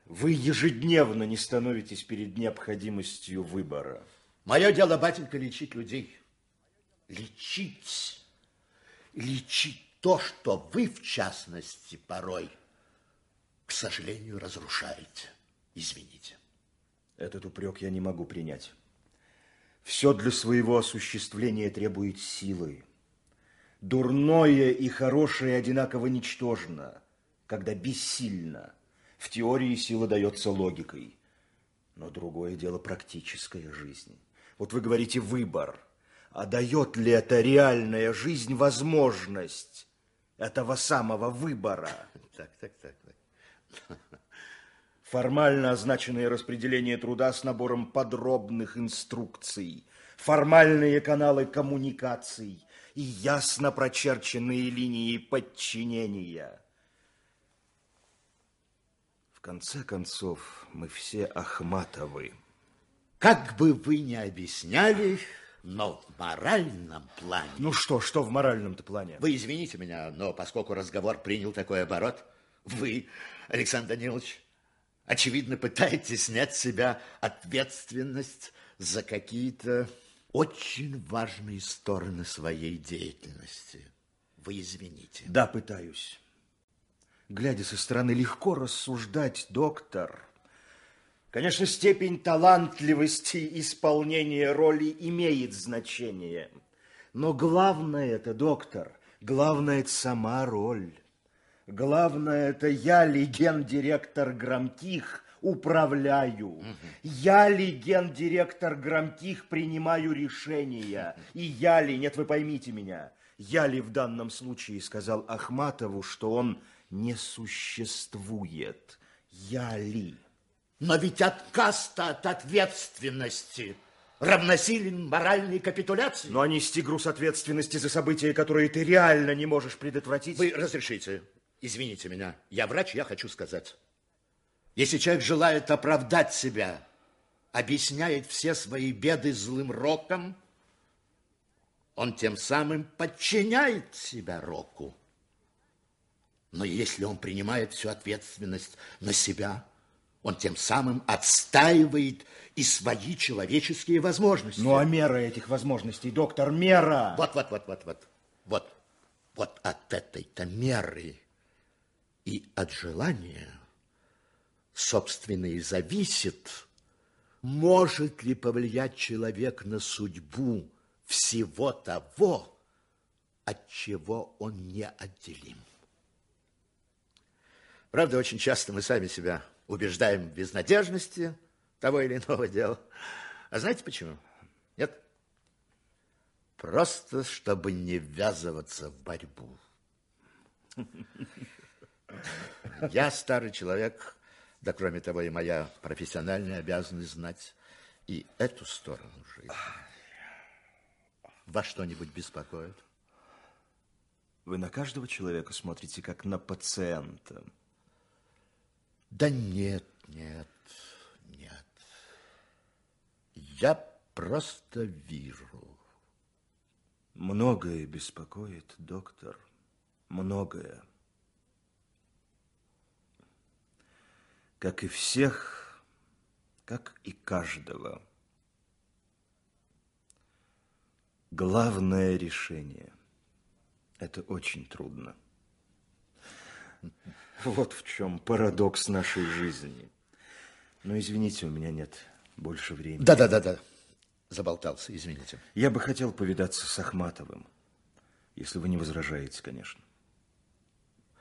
C: Вы ежедневно не становитесь перед необходимостью выбора.
M: Мое дело, батенька, лечить людей. Лечить. Лечить то, что вы, в частности, порой, к сожалению, разрушаете. Извините.
C: Этот упрек я не могу принять. Все для своего осуществления требует силы. Дурное и хорошее одинаково ничтожно, когда бессильно. В теории сила дается логикой. Но другое дело практическая жизнь. Вот вы говорите «выбор». А дает ли это реальная жизнь возможность этого самого выбора? <laughs>
M: Так, так, так. так.
C: Формально означенное распределение труда с набором подробных инструкций, формальные каналы коммуникаций и ясно прочерченные линии подчинения. В конце концов, мы все Ахматовы.
M: Как бы вы ни объясняли, но в моральном плане...
C: Ну что, что в моральном-то плане?
M: Вы извините меня, но поскольку разговор принял такой оборот, вы, Александр Данилович, очевидно, пытаетесь снять с себя ответственность за какие-то очень важные стороны своей деятельности. Вы извините.
C: Да, пытаюсь. Глядя со стороны, легко рассуждать, доктор. Конечно, степень талантливости исполнения роли имеет значение. Но главное это, доктор, главное это сама роль. Главное это я, легенд-директор Громких, управляю. Я, легенд-директор Громких, принимаю решения. И я ли, нет, вы поймите меня, я ли в данном случае сказал Ахматову, что он не существует? Я ли?
M: Но ведь отказ-то от ответственности равносилен моральной капитуляции.
C: Но нести груз ответственности за события, которые ты реально не можешь предотвратить...
M: Вы разрешите, извините меня, я врач, я хочу сказать. Если человек желает оправдать себя, объясняет все свои беды злым роком, он тем самым подчиняет себя року. Но если он принимает всю ответственность на себя, Он тем самым отстаивает и свои человеческие возможности.
N: Ну, а мера этих возможностей, доктор, мера!
M: Вот, вот, вот, вот, вот. Вот, вот от этой-то меры и от желания, собственно, и зависит, может ли повлиять человек на судьбу всего того, от чего он неотделим. Правда, очень часто мы сами себя убеждаем в безнадежности того или иного дела. А знаете почему? Нет? Просто, чтобы не ввязываться в борьбу. Я старый человек, да кроме того и моя профессиональная обязанность знать и эту сторону жизни. Вас что-нибудь беспокоит?
N: Вы на каждого человека смотрите, как на пациента.
M: Да нет, нет, нет. Я просто вижу.
N: Многое беспокоит, доктор. Многое. Как и всех, как и каждого. Главное решение. Это очень трудно. Вот в чем парадокс нашей жизни. Но извините, у меня нет больше времени.
M: Да-да-да-да. Заболтался, извините.
N: Я бы хотел повидаться с Ахматовым. Если вы не возражаете, конечно.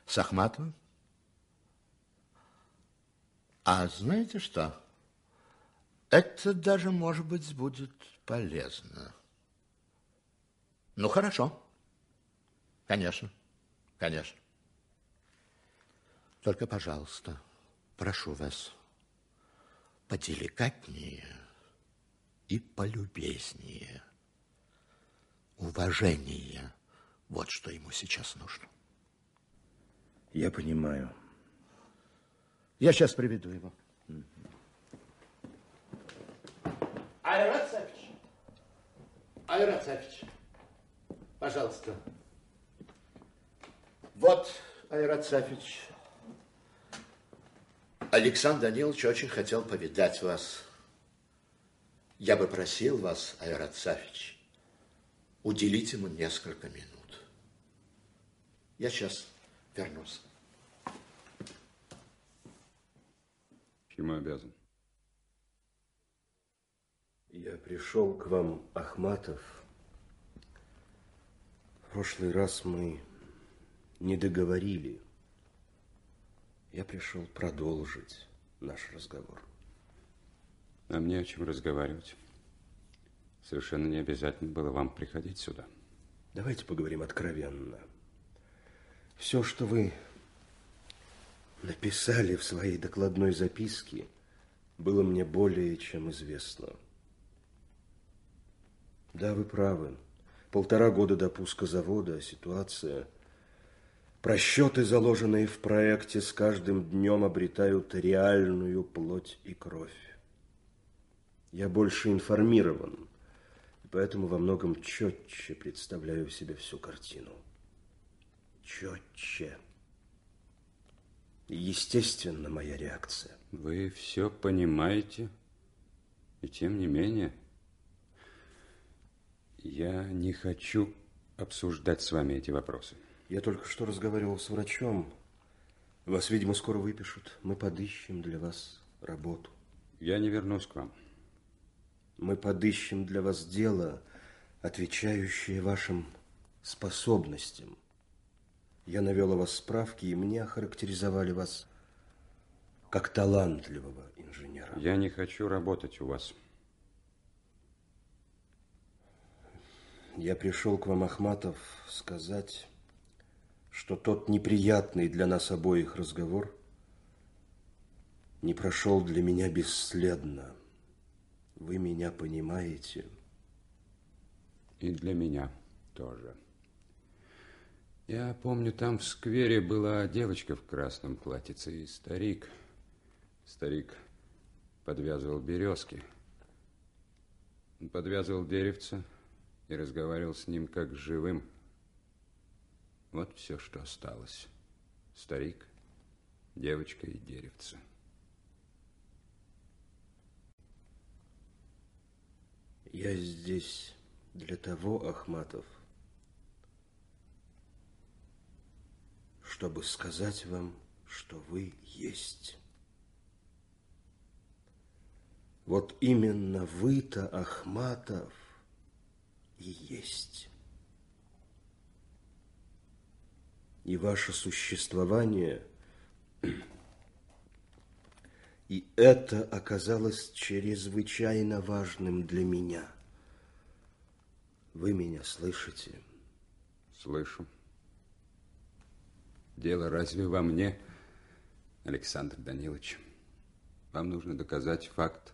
M: С Ахматовым? А знаете что? Это даже, может быть, будет полезно. Ну, хорошо. Конечно, конечно. Только, пожалуйста, прошу вас, поделикатнее и полюбезнее. Уважение. Вот что ему сейчас нужно.
N: Я понимаю.
M: Я сейчас приведу его. Айрат Сафич. Айрат Сафич. Пожалуйста. Вот, Айрат Сафич, Александр Данилович очень хотел повидать вас. Я бы просил вас, Айрат Сафич, уделить ему несколько минут. Я сейчас вернусь.
H: Чему обязан?
C: Я пришел к вам, Ахматов. В прошлый раз мы не договорили. Я пришел продолжить наш разговор.
H: А мне о чем разговаривать. Совершенно не обязательно было вам приходить сюда.
C: Давайте поговорим откровенно. Все, что вы написали в своей докладной записке, было мне более чем известно. Да, вы правы. Полтора года до пуска завода, ситуация – Просчеты, заложенные в проекте, с каждым днем обретают реальную плоть и кровь. Я больше информирован, и поэтому во многом четче представляю себе всю картину. Четче. естественно, моя реакция.
H: Вы все понимаете, и тем не менее, я не хочу обсуждать с вами эти вопросы.
C: Я только что разговаривал с врачом. Вас, видимо, скоро выпишут. Мы подыщем для вас работу.
H: Я не вернусь к вам.
C: Мы подыщем для вас дело, отвечающее вашим способностям. Я навел о вас справки, и мне охарактеризовали вас как талантливого инженера.
H: Я не хочу работать у вас.
C: Я пришел к вам, Ахматов, сказать что тот неприятный для нас обоих разговор не прошел для меня бесследно. Вы меня понимаете?
H: И для меня тоже. Я помню, там в сквере была девочка в красном платьице и старик. Старик подвязывал березки. Он подвязывал деревце и разговаривал с ним как с живым. Вот все, что осталось. Старик, девочка и деревце.
C: Я здесь для того, Ахматов, чтобы сказать вам, что вы есть. Вот именно вы-то, Ахматов, и есть. И ваше существование, и это оказалось чрезвычайно важным для меня. Вы меня слышите?
H: Слышу. Дело разве во мне, Александр Данилович? Вам нужно доказать факт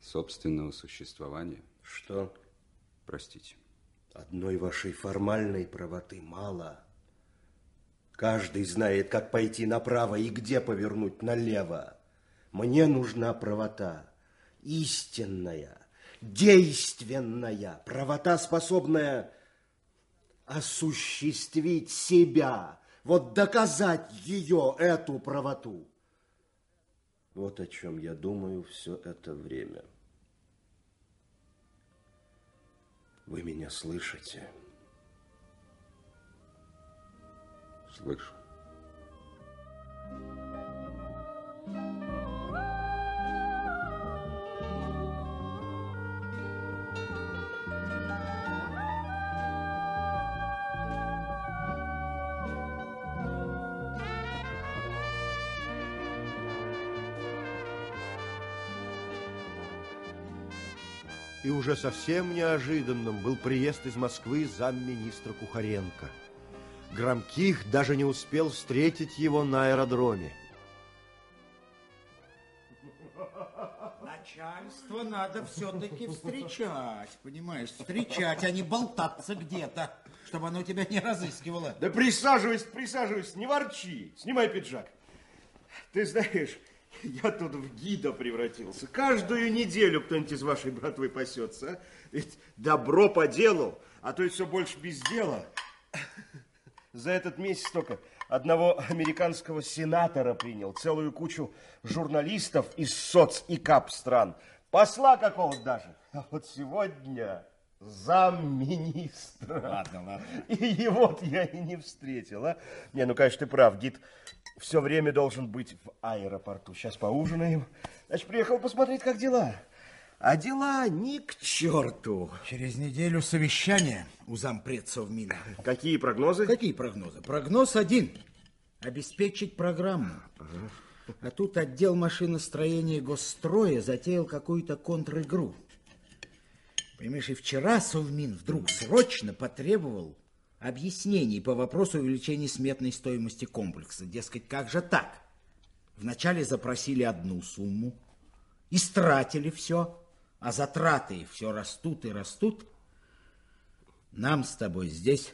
H: собственного существования.
C: Что?
H: Простите.
C: Одной вашей формальной правоты мало. Каждый знает, как пойти направо и где повернуть налево. Мне нужна правота, истинная, действенная, правота, способная осуществить себя, вот доказать ее, эту правоту. Вот о чем я думаю все это время. Вы меня слышите?
H: Слышу.
A: И уже совсем неожиданным был приезд из Москвы замминистра Кухаренко. Громких даже не успел встретить его на аэродроме.
K: Начальство надо все-таки встречать, понимаешь? Встречать, а не болтаться где-то, чтобы оно тебя не разыскивало.
C: Да присаживайся, присаживайся, не ворчи. Снимай пиджак. Ты знаешь, я тут в гида превратился. Каждую неделю кто-нибудь из вашей братвы пасется. а? Ведь добро по делу, а то и все больше без дела. За этот месяц только одного американского сенатора принял, целую кучу журналистов из соц и кап стран, посла какого-то даже. А вот сегодня замминистра.
K: Ладно, ладно.
C: И его я и не встретил, а? Не, ну, конечно, ты прав, гид все время должен быть в аэропорту. Сейчас поужинаем. Значит, приехал посмотреть, как дела. А дела ни к черту.
K: Через неделю совещание у зампред Совмина.
C: Какие прогнозы?
K: Какие прогнозы? Прогноз один. Обеспечить программу. А тут отдел машиностроения госстроя затеял какую-то контр-игру. Понимаешь, и вчера Совмин вдруг срочно потребовал объяснений по вопросу увеличения сметной стоимости комплекса. Дескать, как же так? Вначале запросили одну сумму, истратили все, а затраты все растут и растут. Нам с тобой здесь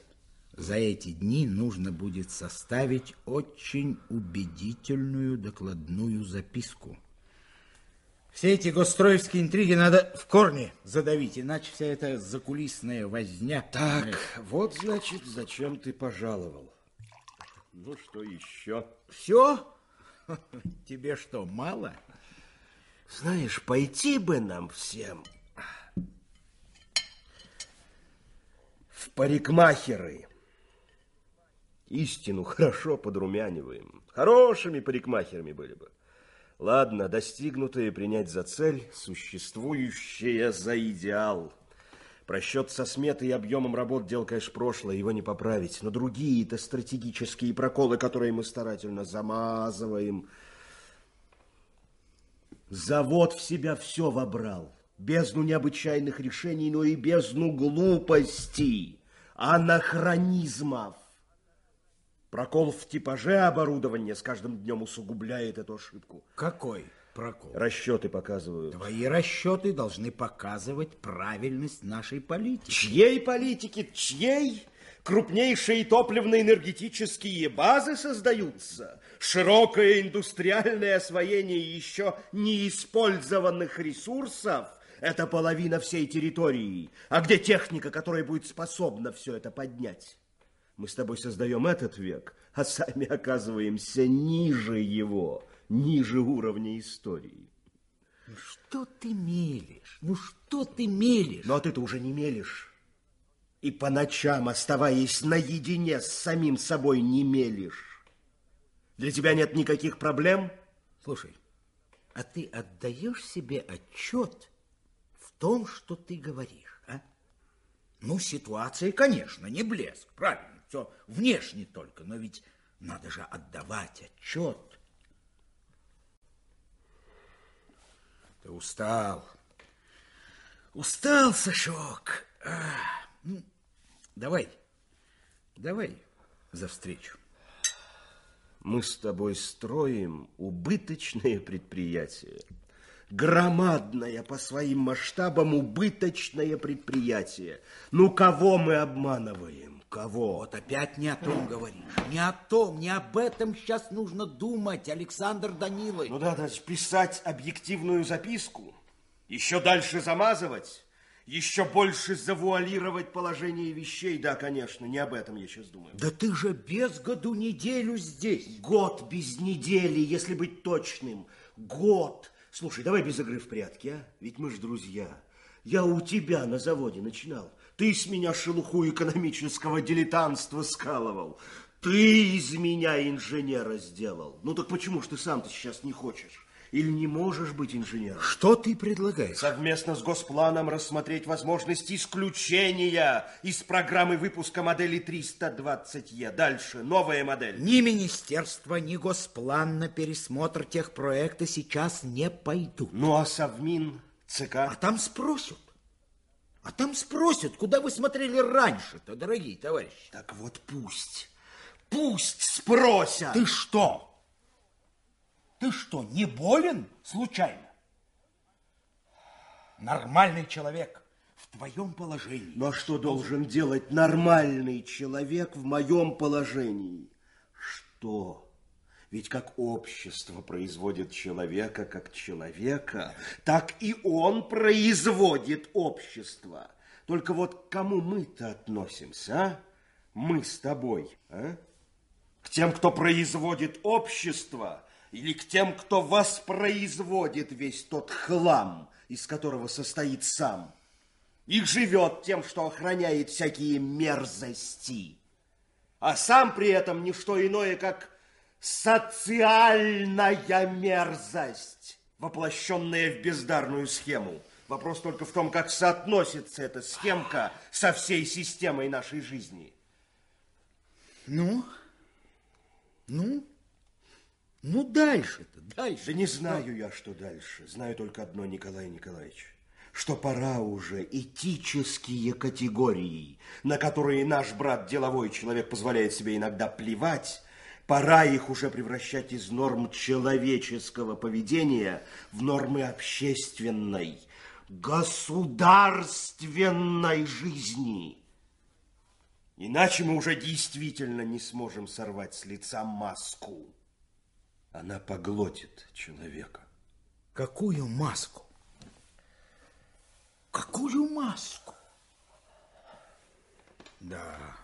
K: за эти дни нужно будет составить очень убедительную докладную записку. Все эти госстроевские интриги надо в корне задавить, иначе вся эта закулисная возня...
C: Так, вот, значит, зачем ты пожаловал. Ну, что еще?
K: Все? <laughs> Тебе что, мало?
C: Знаешь, пойти бы нам всем в парикмахеры. Истину хорошо подрумяниваем. Хорошими парикмахерами были бы. Ладно, достигнутое принять за цель, существующее за идеал. Просчет со сметой и объемом работ дел, конечно, прошлое, его не поправить. Но другие-то стратегические проколы, которые мы старательно замазываем. Завод в себя все вобрал. Бездну необычайных решений, но и бездну глупостей, анахронизмов. Прокол в типаже оборудования с каждым днем усугубляет эту ошибку.
K: Какой прокол?
C: Расчеты показывают.
K: Твои расчеты должны показывать правильность нашей политики.
C: Чьей политики? Чьей? Крупнейшие топливно-энергетические базы создаются. Широкое индустриальное освоение еще неиспользованных ресурсов. Это половина всей территории. А где техника, которая будет способна все это поднять? Мы с тобой создаем этот век, а сами оказываемся ниже его, ниже уровня истории.
K: Что ты мелешь? Ну что ты мелешь?
C: Но ты-то уже не мелешь. И по ночам, оставаясь наедине с самим собой, не мелешь. Для тебя нет никаких проблем?
K: Слушай, а ты отдаешь себе отчет в том, что ты говоришь, а? Ну, ситуация, конечно, не блеск, правильно, все внешне только, но ведь надо же отдавать отчет. Ты устал. Устал, Сашок. А, ну, давай, давай за встречу.
C: Мы с тобой строим убыточное предприятие. Громадное по своим масштабам убыточное предприятие. Ну, кого мы обманываем? Кого?
K: Вот опять не о том говоришь. Не о том, не об этом сейчас нужно думать, Александр Данилович.
C: Ну да, значит, писать объективную записку, еще дальше замазывать, еще больше завуалировать положение вещей. Да, конечно, не об этом я сейчас думаю.
K: Да ты же без году неделю здесь.
C: Год без недели, если быть точным. Год. Слушай, давай без игры в прятки, а? Ведь мы же друзья. Я у тебя на заводе начинал. Ты с меня шелуху экономического дилетантства скалывал. Ты из меня инженера сделал. Ну так почему ж ты сам-то сейчас не хочешь? Или не можешь быть инженером?
K: Что ты предлагаешь?
C: Совместно с Госпланом рассмотреть возможность исключения из программы выпуска модели 320Е. Дальше, новая модель.
K: Ни министерство, ни Госплан на пересмотр техпроекта сейчас не пойдут.
C: Ну а Совмин, ЦК?
K: А там спросят. А там спросят, куда вы смотрели раньше-то, дорогие товарищи.
C: Так вот пусть, пусть спросят.
K: Ты что? Ты что, не болен случайно? Нормальный человек в твоем положении.
C: Ну а что должен делать нормальный человек в моем положении? Что? Ведь как общество производит человека как человека, так и он производит общество. Только вот к кому мы-то относимся, а? Мы с тобой, а? К тем, кто производит общество, или к тем, кто воспроизводит весь тот хлам, из которого состоит сам, и живет тем, что охраняет всякие мерзости, а сам при этом не что иное, как социальная мерзость, воплощенная в бездарную схему. Вопрос только в том, как соотносится эта схемка со всей системой нашей жизни.
K: Ну? Ну? Ну, дальше-то, дальше.
C: Да не знаю я, что дальше. Знаю только одно, Николай Николаевич, что пора уже этические категории, на которые наш брат деловой человек позволяет себе иногда плевать, пора их уже превращать из норм человеческого поведения в нормы общественной, государственной жизни. Иначе мы уже действительно не сможем сорвать с лица маску. Она поглотит человека.
K: Какую маску? Какую маску? Да.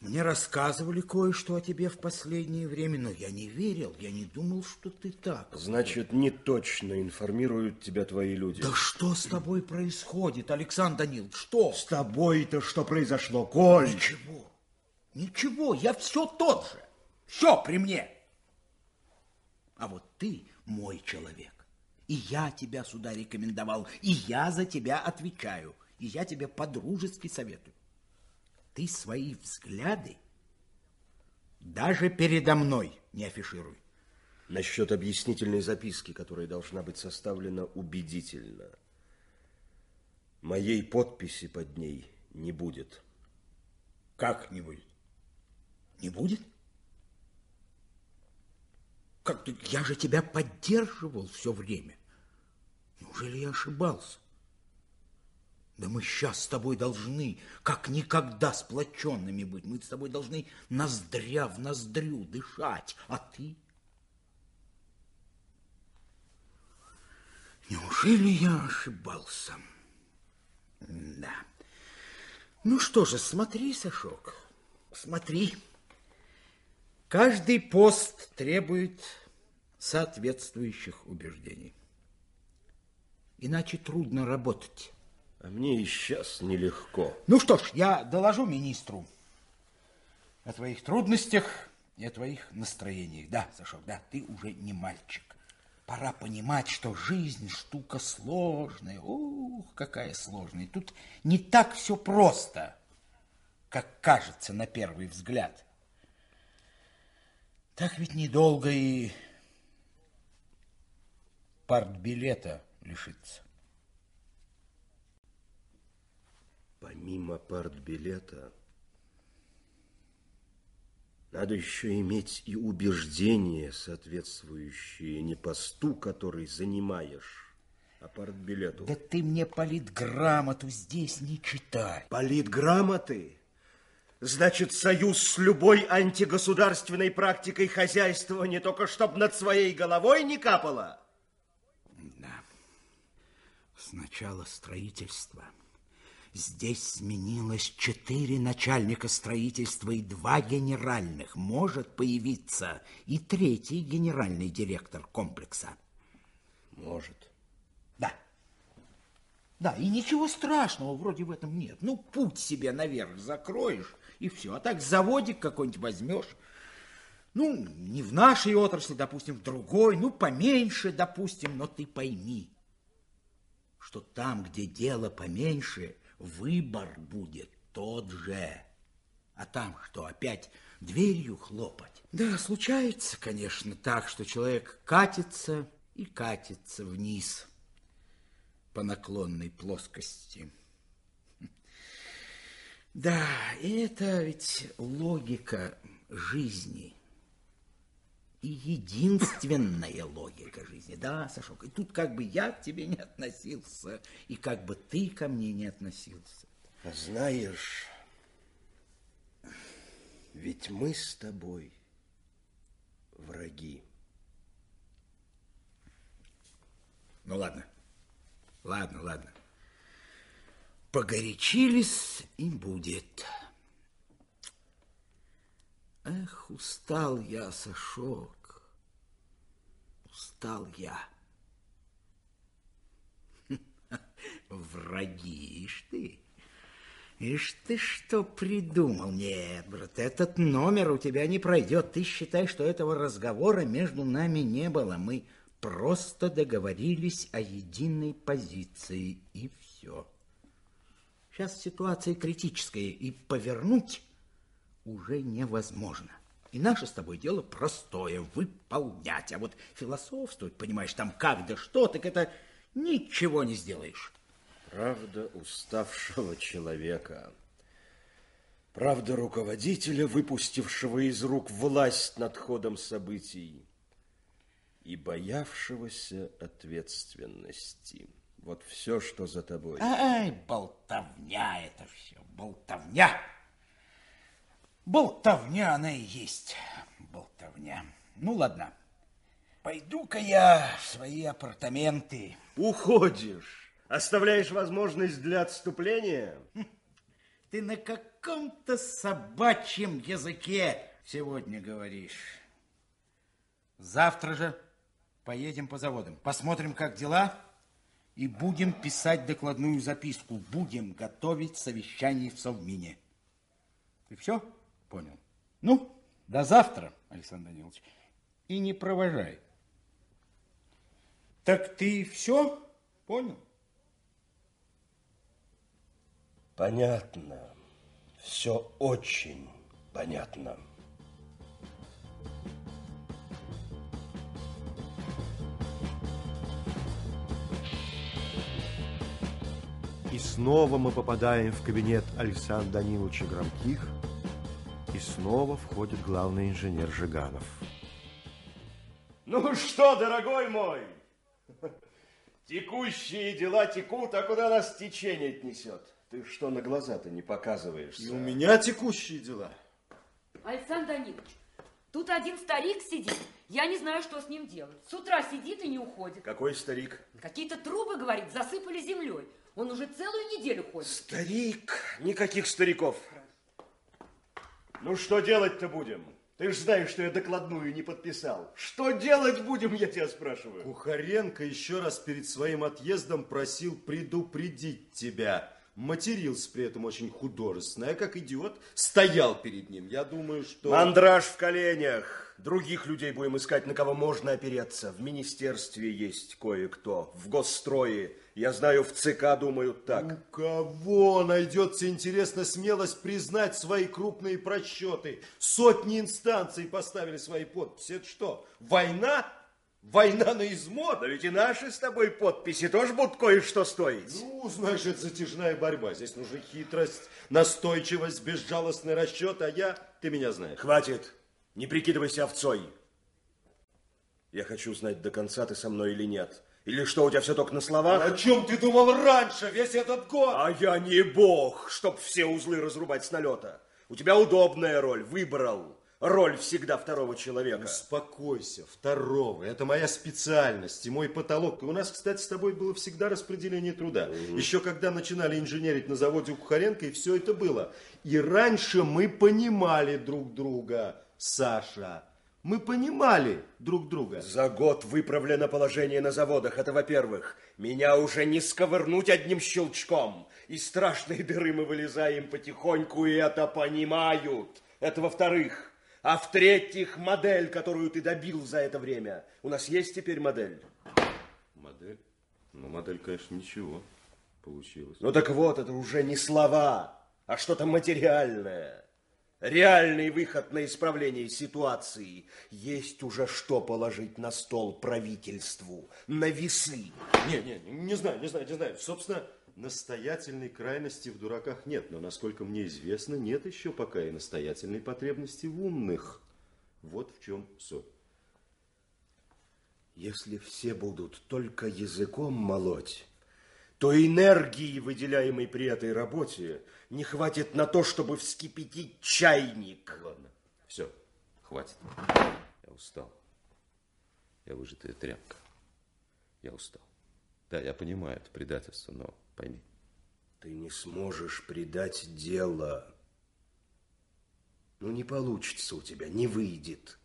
K: Мне рассказывали кое-что о тебе в последнее время, но я не верил, я не думал, что ты так.
C: Значит, не точно информируют тебя твои люди.
K: Да что с тобой происходит, Александр Данилович, что?
C: С тобой-то что произошло, Коль?
K: Ничего, ничего, я все тот же, все при мне. А вот ты мой человек. И я тебя сюда рекомендовал, и я за тебя отвечаю, и я тебе по-дружески советую. Ты свои взгляды даже передо мной не афишируй.
C: Насчет объяснительной записки, которая должна быть составлена убедительно. Моей подписи под ней не будет.
K: Как не будет? Не будет? Как ты? Я же тебя поддерживал все время. Неужели я ошибался? Да мы сейчас с тобой должны, как никогда сплоченными быть. Мы с тобой должны ноздря в ноздрю дышать. А ты? Неужели я ошибался? Да. Ну что же, смотри, Сашок, смотри. Каждый пост требует соответствующих убеждений. Иначе трудно работать.
C: А мне и сейчас нелегко.
K: Ну что ж, я доложу министру о твоих трудностях и о твоих настроениях. Да, Сашок, да, ты уже не мальчик. Пора понимать, что жизнь штука сложная. Ух, какая сложная. Тут не так все просто, как кажется на первый взгляд. Так ведь недолго и партбилета лишиться.
C: Помимо партбилета, надо еще иметь и убеждения, соответствующие не посту, который занимаешь, а партбилету.
K: Да ты мне политграмоту здесь не читай.
C: Политграмоты? Значит, союз с любой антигосударственной практикой хозяйствования, только чтоб над своей головой не капало?
K: Да. Сначала строительство. Здесь сменилось четыре начальника строительства и два генеральных. Может появиться и третий генеральный директор комплекса.
C: Может.
K: Да. Да, и ничего страшного вроде в этом нет. Ну, путь себе наверх закроешь, и все. А так заводик какой-нибудь возьмешь. Ну, не в нашей отрасли, допустим, в другой, ну, поменьше, допустим, но ты пойми, что там, где дело поменьше, выбор будет тот же. А там что, опять дверью хлопать? Да, случается, конечно, так, что человек катится и катится вниз по наклонной плоскости. Да, это ведь логика жизни. И единственная логика жизни. Да, Сашок, и тут как бы я к тебе не относился, и как бы ты ко мне не относился.
C: Знаешь, ведь мы с тобой враги.
K: Ну, ладно. Ладно, ладно. Погорячились и будет. Эх, устал я, Сашок. Устал я. <laughs> Враги, ишь ты. Ишь ты что придумал? Нет, брат, этот номер у тебя не пройдет. Ты считай, что этого разговора между нами не было. Мы просто договорились о единой позиции, и все. Сейчас ситуация критическая, и повернуть уже невозможно. И наше с тобой дело простое – выполнять. А вот философствовать, понимаешь, там как да что, так это ничего не сделаешь.
C: Правда уставшего человека. Правда руководителя, выпустившего из рук власть над ходом событий и боявшегося ответственности. Вот все, что за тобой.
K: Ай, болтовня это все, болтовня. Болтовня она и есть, болтовня. Ну, ладно, пойду-ка я в свои апартаменты.
C: Уходишь? Оставляешь возможность для отступления?
K: Ты на каком-то собачьем языке сегодня говоришь. Завтра же поедем по заводам, посмотрим, как дела, и будем писать докладную записку, будем готовить совещание в Совмине. Ты все понял? Ну, до завтра, Александр Данилович, и не провожай. Так ты все понял?
C: Понятно. Все очень понятно.
A: И снова мы попадаем в кабинет Александра Даниловича Громких, и снова входит главный инженер Жиганов.
C: Ну что, дорогой мой, текущие дела текут, а куда нас течение отнесет? Ты что на глаза-то не показываешься?
O: И у меня текущие дела.
F: Александр Данилович, тут один старик сидит. Я не знаю, что с ним делать. С утра сидит и не уходит.
C: Какой старик?
F: Какие-то трубы, говорит, засыпали землей. Он уже целую неделю ходит.
C: Старик? Никаких стариков. Ну, что делать-то будем? Ты же знаешь, что я докладную не подписал. Что делать будем, я тебя спрашиваю?
A: Кухаренко еще раз перед своим отъездом просил предупредить тебя. Матерился при этом очень художественно. Я, как идиот, стоял перед ним. Я думаю, что...
C: Мандраж в коленях. Других людей будем искать, на кого можно опереться. В министерстве есть кое-кто. В госстрое. Я знаю, в ЦК думают так.
A: У кого найдется, интересно, смелость признать свои крупные просчеты? Сотни инстанций поставили свои подписи. Это что, война? Война на измор?
C: Да ведь и наши с тобой подписи тоже будут кое-что стоить.
A: Ну, это затяжная борьба. Здесь нужна хитрость, настойчивость, безжалостный расчет, а я, ты меня знаешь.
C: Хватит, не прикидывайся овцой. Я хочу знать до конца, ты со мной или нет. Или что, у тебя все только на словах?
A: О чем ты думал раньше, весь этот год?
C: А я не бог, чтоб все узлы разрубать с налета. У тебя удобная роль, выбрал. Роль всегда второго человека.
A: Успокойся, второго. Это моя специальность и мой потолок. И у нас, кстати, с тобой было всегда распределение труда. Угу. Еще когда начинали инженерить на заводе у Кухаренко, и все это было. И раньше мы понимали друг друга, Саша. Мы понимали друг друга.
C: За год выправлено положение на заводах. Это во-первых. Меня уже не сковырнуть одним щелчком. Из страшной дыры мы вылезаем потихоньку, и это понимают. Это во-вторых. А в-третьих, модель, которую ты добил за это время. У нас есть теперь модель?
A: Модель? Ну, модель, конечно, ничего получилось.
C: Ну, так вот, это уже не слова, а что-то материальное. Реальный выход на исправление ситуации. Есть уже что положить на стол правительству, на весы.
A: Не, не, не знаю, не знаю, не знаю. Собственно, настоятельной крайности в дураках нет, но, насколько мне известно, нет еще пока и настоятельной потребности в умных. Вот в чем суть.
C: Если все будут только языком молоть, то энергии, выделяемой при этой работе, не хватит на то, чтобы вскипятить чайник.
P: Ладно, все, хватит. Я устал. Я выжатая тряпка. Я устал. Да, я понимаю, это предательство, но пойми.
C: Ты не сможешь предать дело. Ну, не получится у тебя, не выйдет.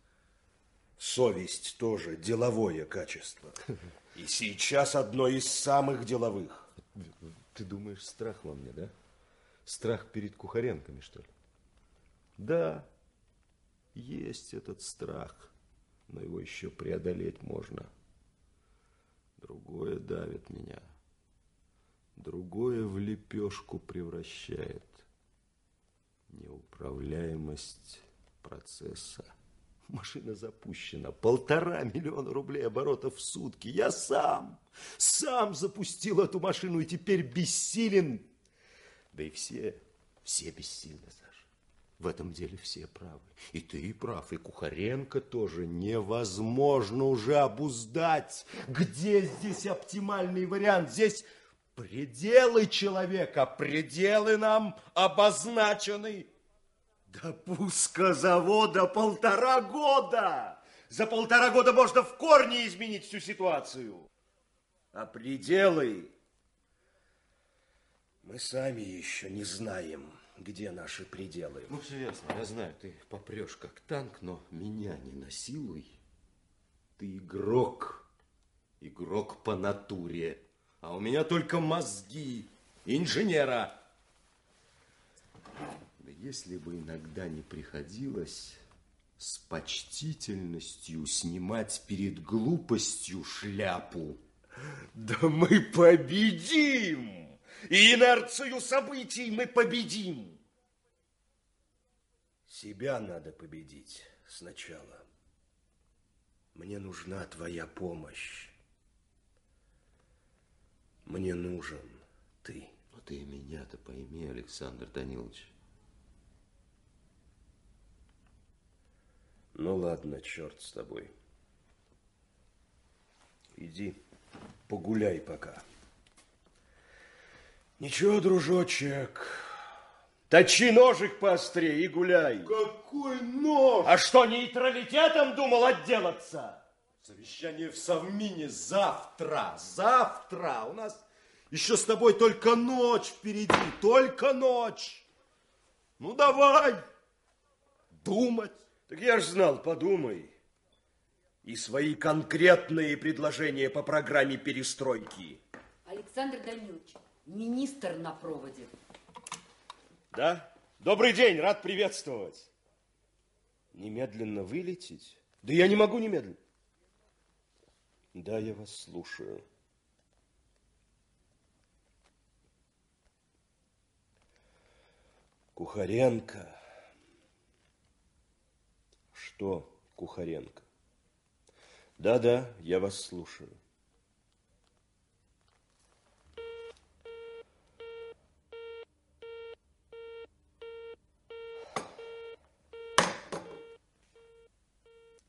C: Совесть тоже деловое качество. <laughs> И сейчас одно из самых деловых.
A: Ты думаешь, страх во мне, да? Страх перед Кухаренками, что ли? Да, есть этот страх, но его еще преодолеть можно. Другое давит меня другое в лепешку превращает. Неуправляемость процесса. Машина запущена. Полтора миллиона рублей оборотов в сутки. Я сам, сам запустил эту машину и теперь бессилен. Да и все, все бессильны, Саша. В этом деле все правы. И ты прав, и Кухаренко тоже. Невозможно уже обуздать. Где здесь оптимальный вариант? Здесь Пределы человека, пределы нам обозначены.
C: Допуска завода полтора года. За полтора года можно в корне изменить всю ситуацию. А пределы... Мы сами еще не знаем, где наши пределы.
P: Ну, все ясно, я знаю, ты попрешь как танк, но меня не насилуй. Ты игрок, игрок по натуре
A: а у меня только мозги инженера.
P: Да если бы иногда не приходилось с почтительностью снимать перед глупостью шляпу.
C: Да мы победим! И инерцию событий мы победим! Себя надо победить сначала. Мне нужна твоя помощь. Мне нужен ты.
P: Но ты меня-то пойми, Александр Данилович.
C: Ну ладно, черт с тобой. Иди, погуляй пока. Ничего, дружочек, точи ножик поострее и гуляй.
A: Какой нож?
C: А что, нейтралитетом думал отделаться?
A: Совещание в Совмине завтра. Завтра. У нас еще с тобой только ночь впереди. Только ночь. Ну, давай думать.
C: Так я ж знал, подумай. И свои конкретные предложения по программе перестройки.
F: Александр Данилович, министр на проводе.
C: Да? Добрый день, рад приветствовать. Немедленно вылететь? Да я не могу немедленно. Да, я вас слушаю. Кухаренко. Что, Кухаренко? Да-да, я вас слушаю.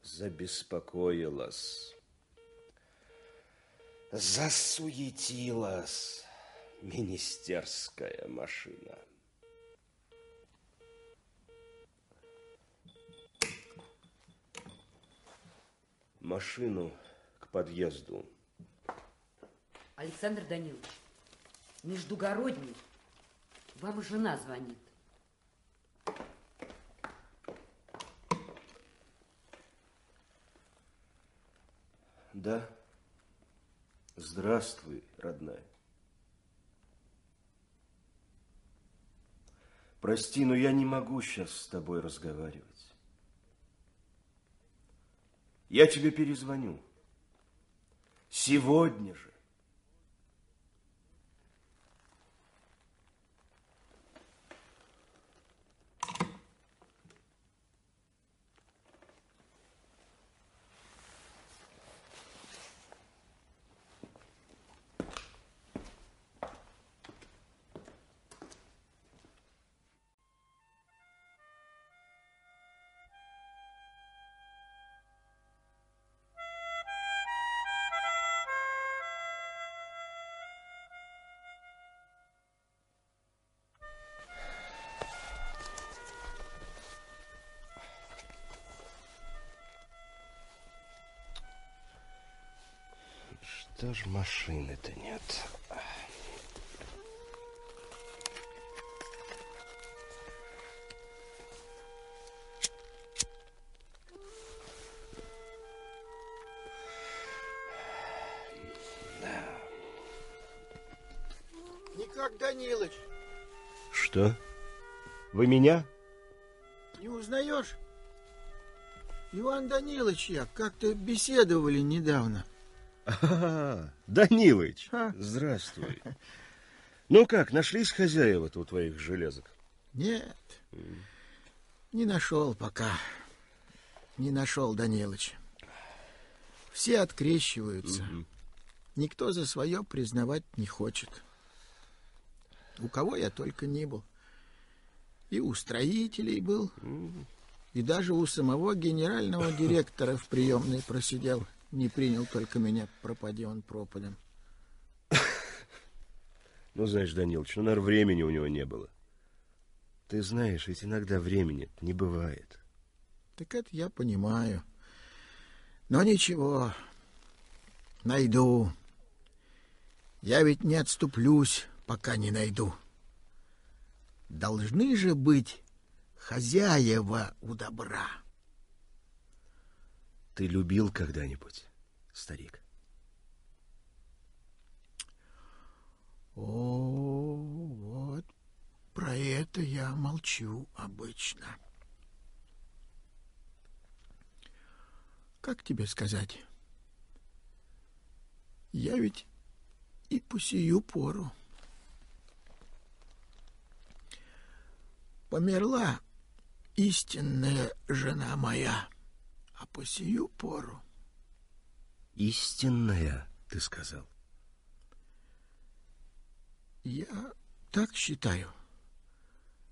C: Забеспокоилась. Засуетилась министерская машина. Машину к подъезду.
F: Александр Данилович, междугородний, вам жена звонит.
C: Да. Здравствуй, родная. Прости, но я не могу сейчас с тобой разговаривать. Я тебе перезвоню. Сегодня же. Ж машины-то нет?
D: Никак, Данилыч,
C: Что? Вы меня?
D: не узнаешь? Иван Данилович я, как-то беседовали недавно.
C: А, Данилыч,
D: А.
C: здравствуй. Ну как, нашлись хозяева-то у твоих железок?
D: Нет, не нашел пока. Не нашел, Данилыч. Все открещиваются. Никто за свое признавать не хочет. У кого я только не был. И у строителей был, и даже у самого генерального директора в приемной просидел. Не принял только меня, пропади он пропадом. <laughs>
C: Ну, знаешь, Данилыч, ну, наверное, времени у него не было. Ты знаешь, ведь иногда времени не бывает.
D: Так это я понимаю. Но ничего, найду. Я ведь не отступлюсь, пока не найду. Должны же быть хозяева у добра.
C: Ты любил когда-нибудь, старик?
D: О, вот про это я молчу обычно. Как тебе сказать? Я ведь и по сию пору. Померла истинная жена моя, по сию пору
C: Истинная, ты сказал.
D: Я так считаю,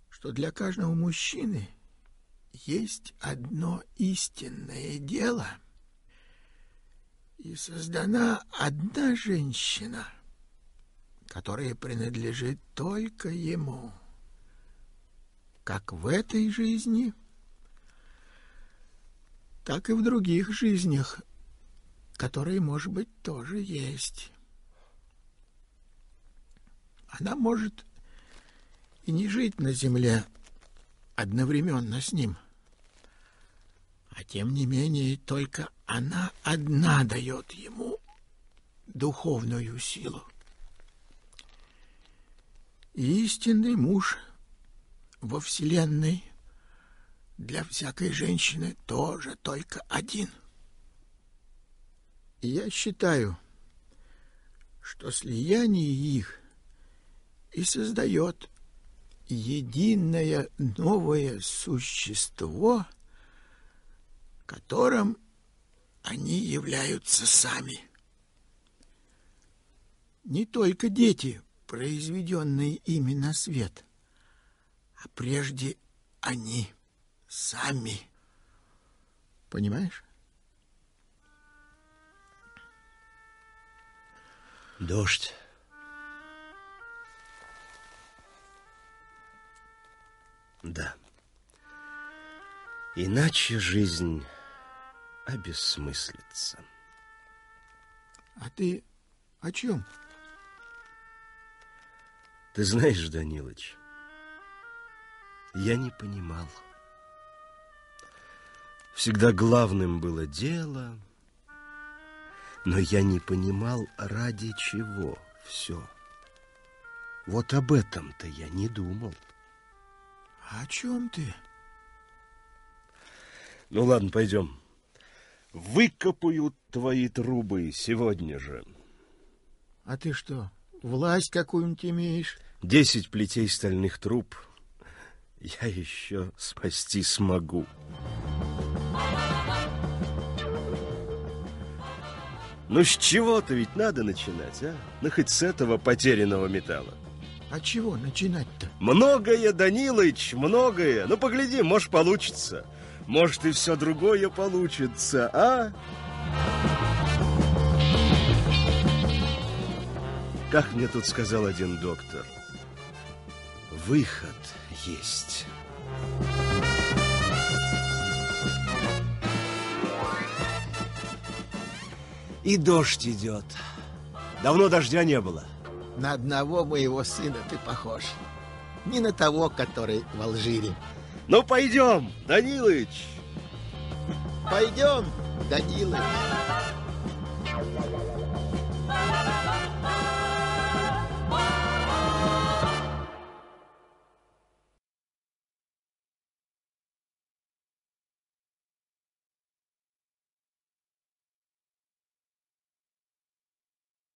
D: что для каждого мужчины есть одно истинное дело, и создана одна женщина, которая принадлежит только ему, как в этой жизни, так и в других жизнях, которые, может быть, тоже есть. Она может и не жить на земле одновременно с ним. А тем не менее, только она одна дает ему духовную силу. Истинный муж во Вселенной для всякой женщины тоже только один. Я считаю, что слияние их и создает единое новое существо, которым они являются сами. Не только дети, произведенные ими на свет, а прежде они сами. Понимаешь?
C: Дождь. Да. Иначе жизнь обессмыслится.
D: А ты о чем?
C: Ты знаешь, Данилыч, я не понимал. Всегда главным было дело, но я не понимал, ради чего все. Вот об этом-то я не думал.
D: О чем ты?
C: Ну ладно, пойдем. Выкопают твои трубы сегодня же.
D: А ты что, власть какую-нибудь имеешь?
C: Десять плетей стальных труб я еще спасти смогу. Ну с чего-то ведь надо начинать, а? Ну хоть с этого потерянного металла.
D: А чего начинать-то?
C: Многое, Данилыч, многое. Ну погляди, может получится. Может и все другое получится, а? Как мне тут сказал один доктор, выход есть. И дождь идет. Давно дождя не было.
D: На одного моего сына ты похож. Не на того, который в Алжире.
C: Ну, пойдем, Данилыч.
D: Пойдем, Данилыч.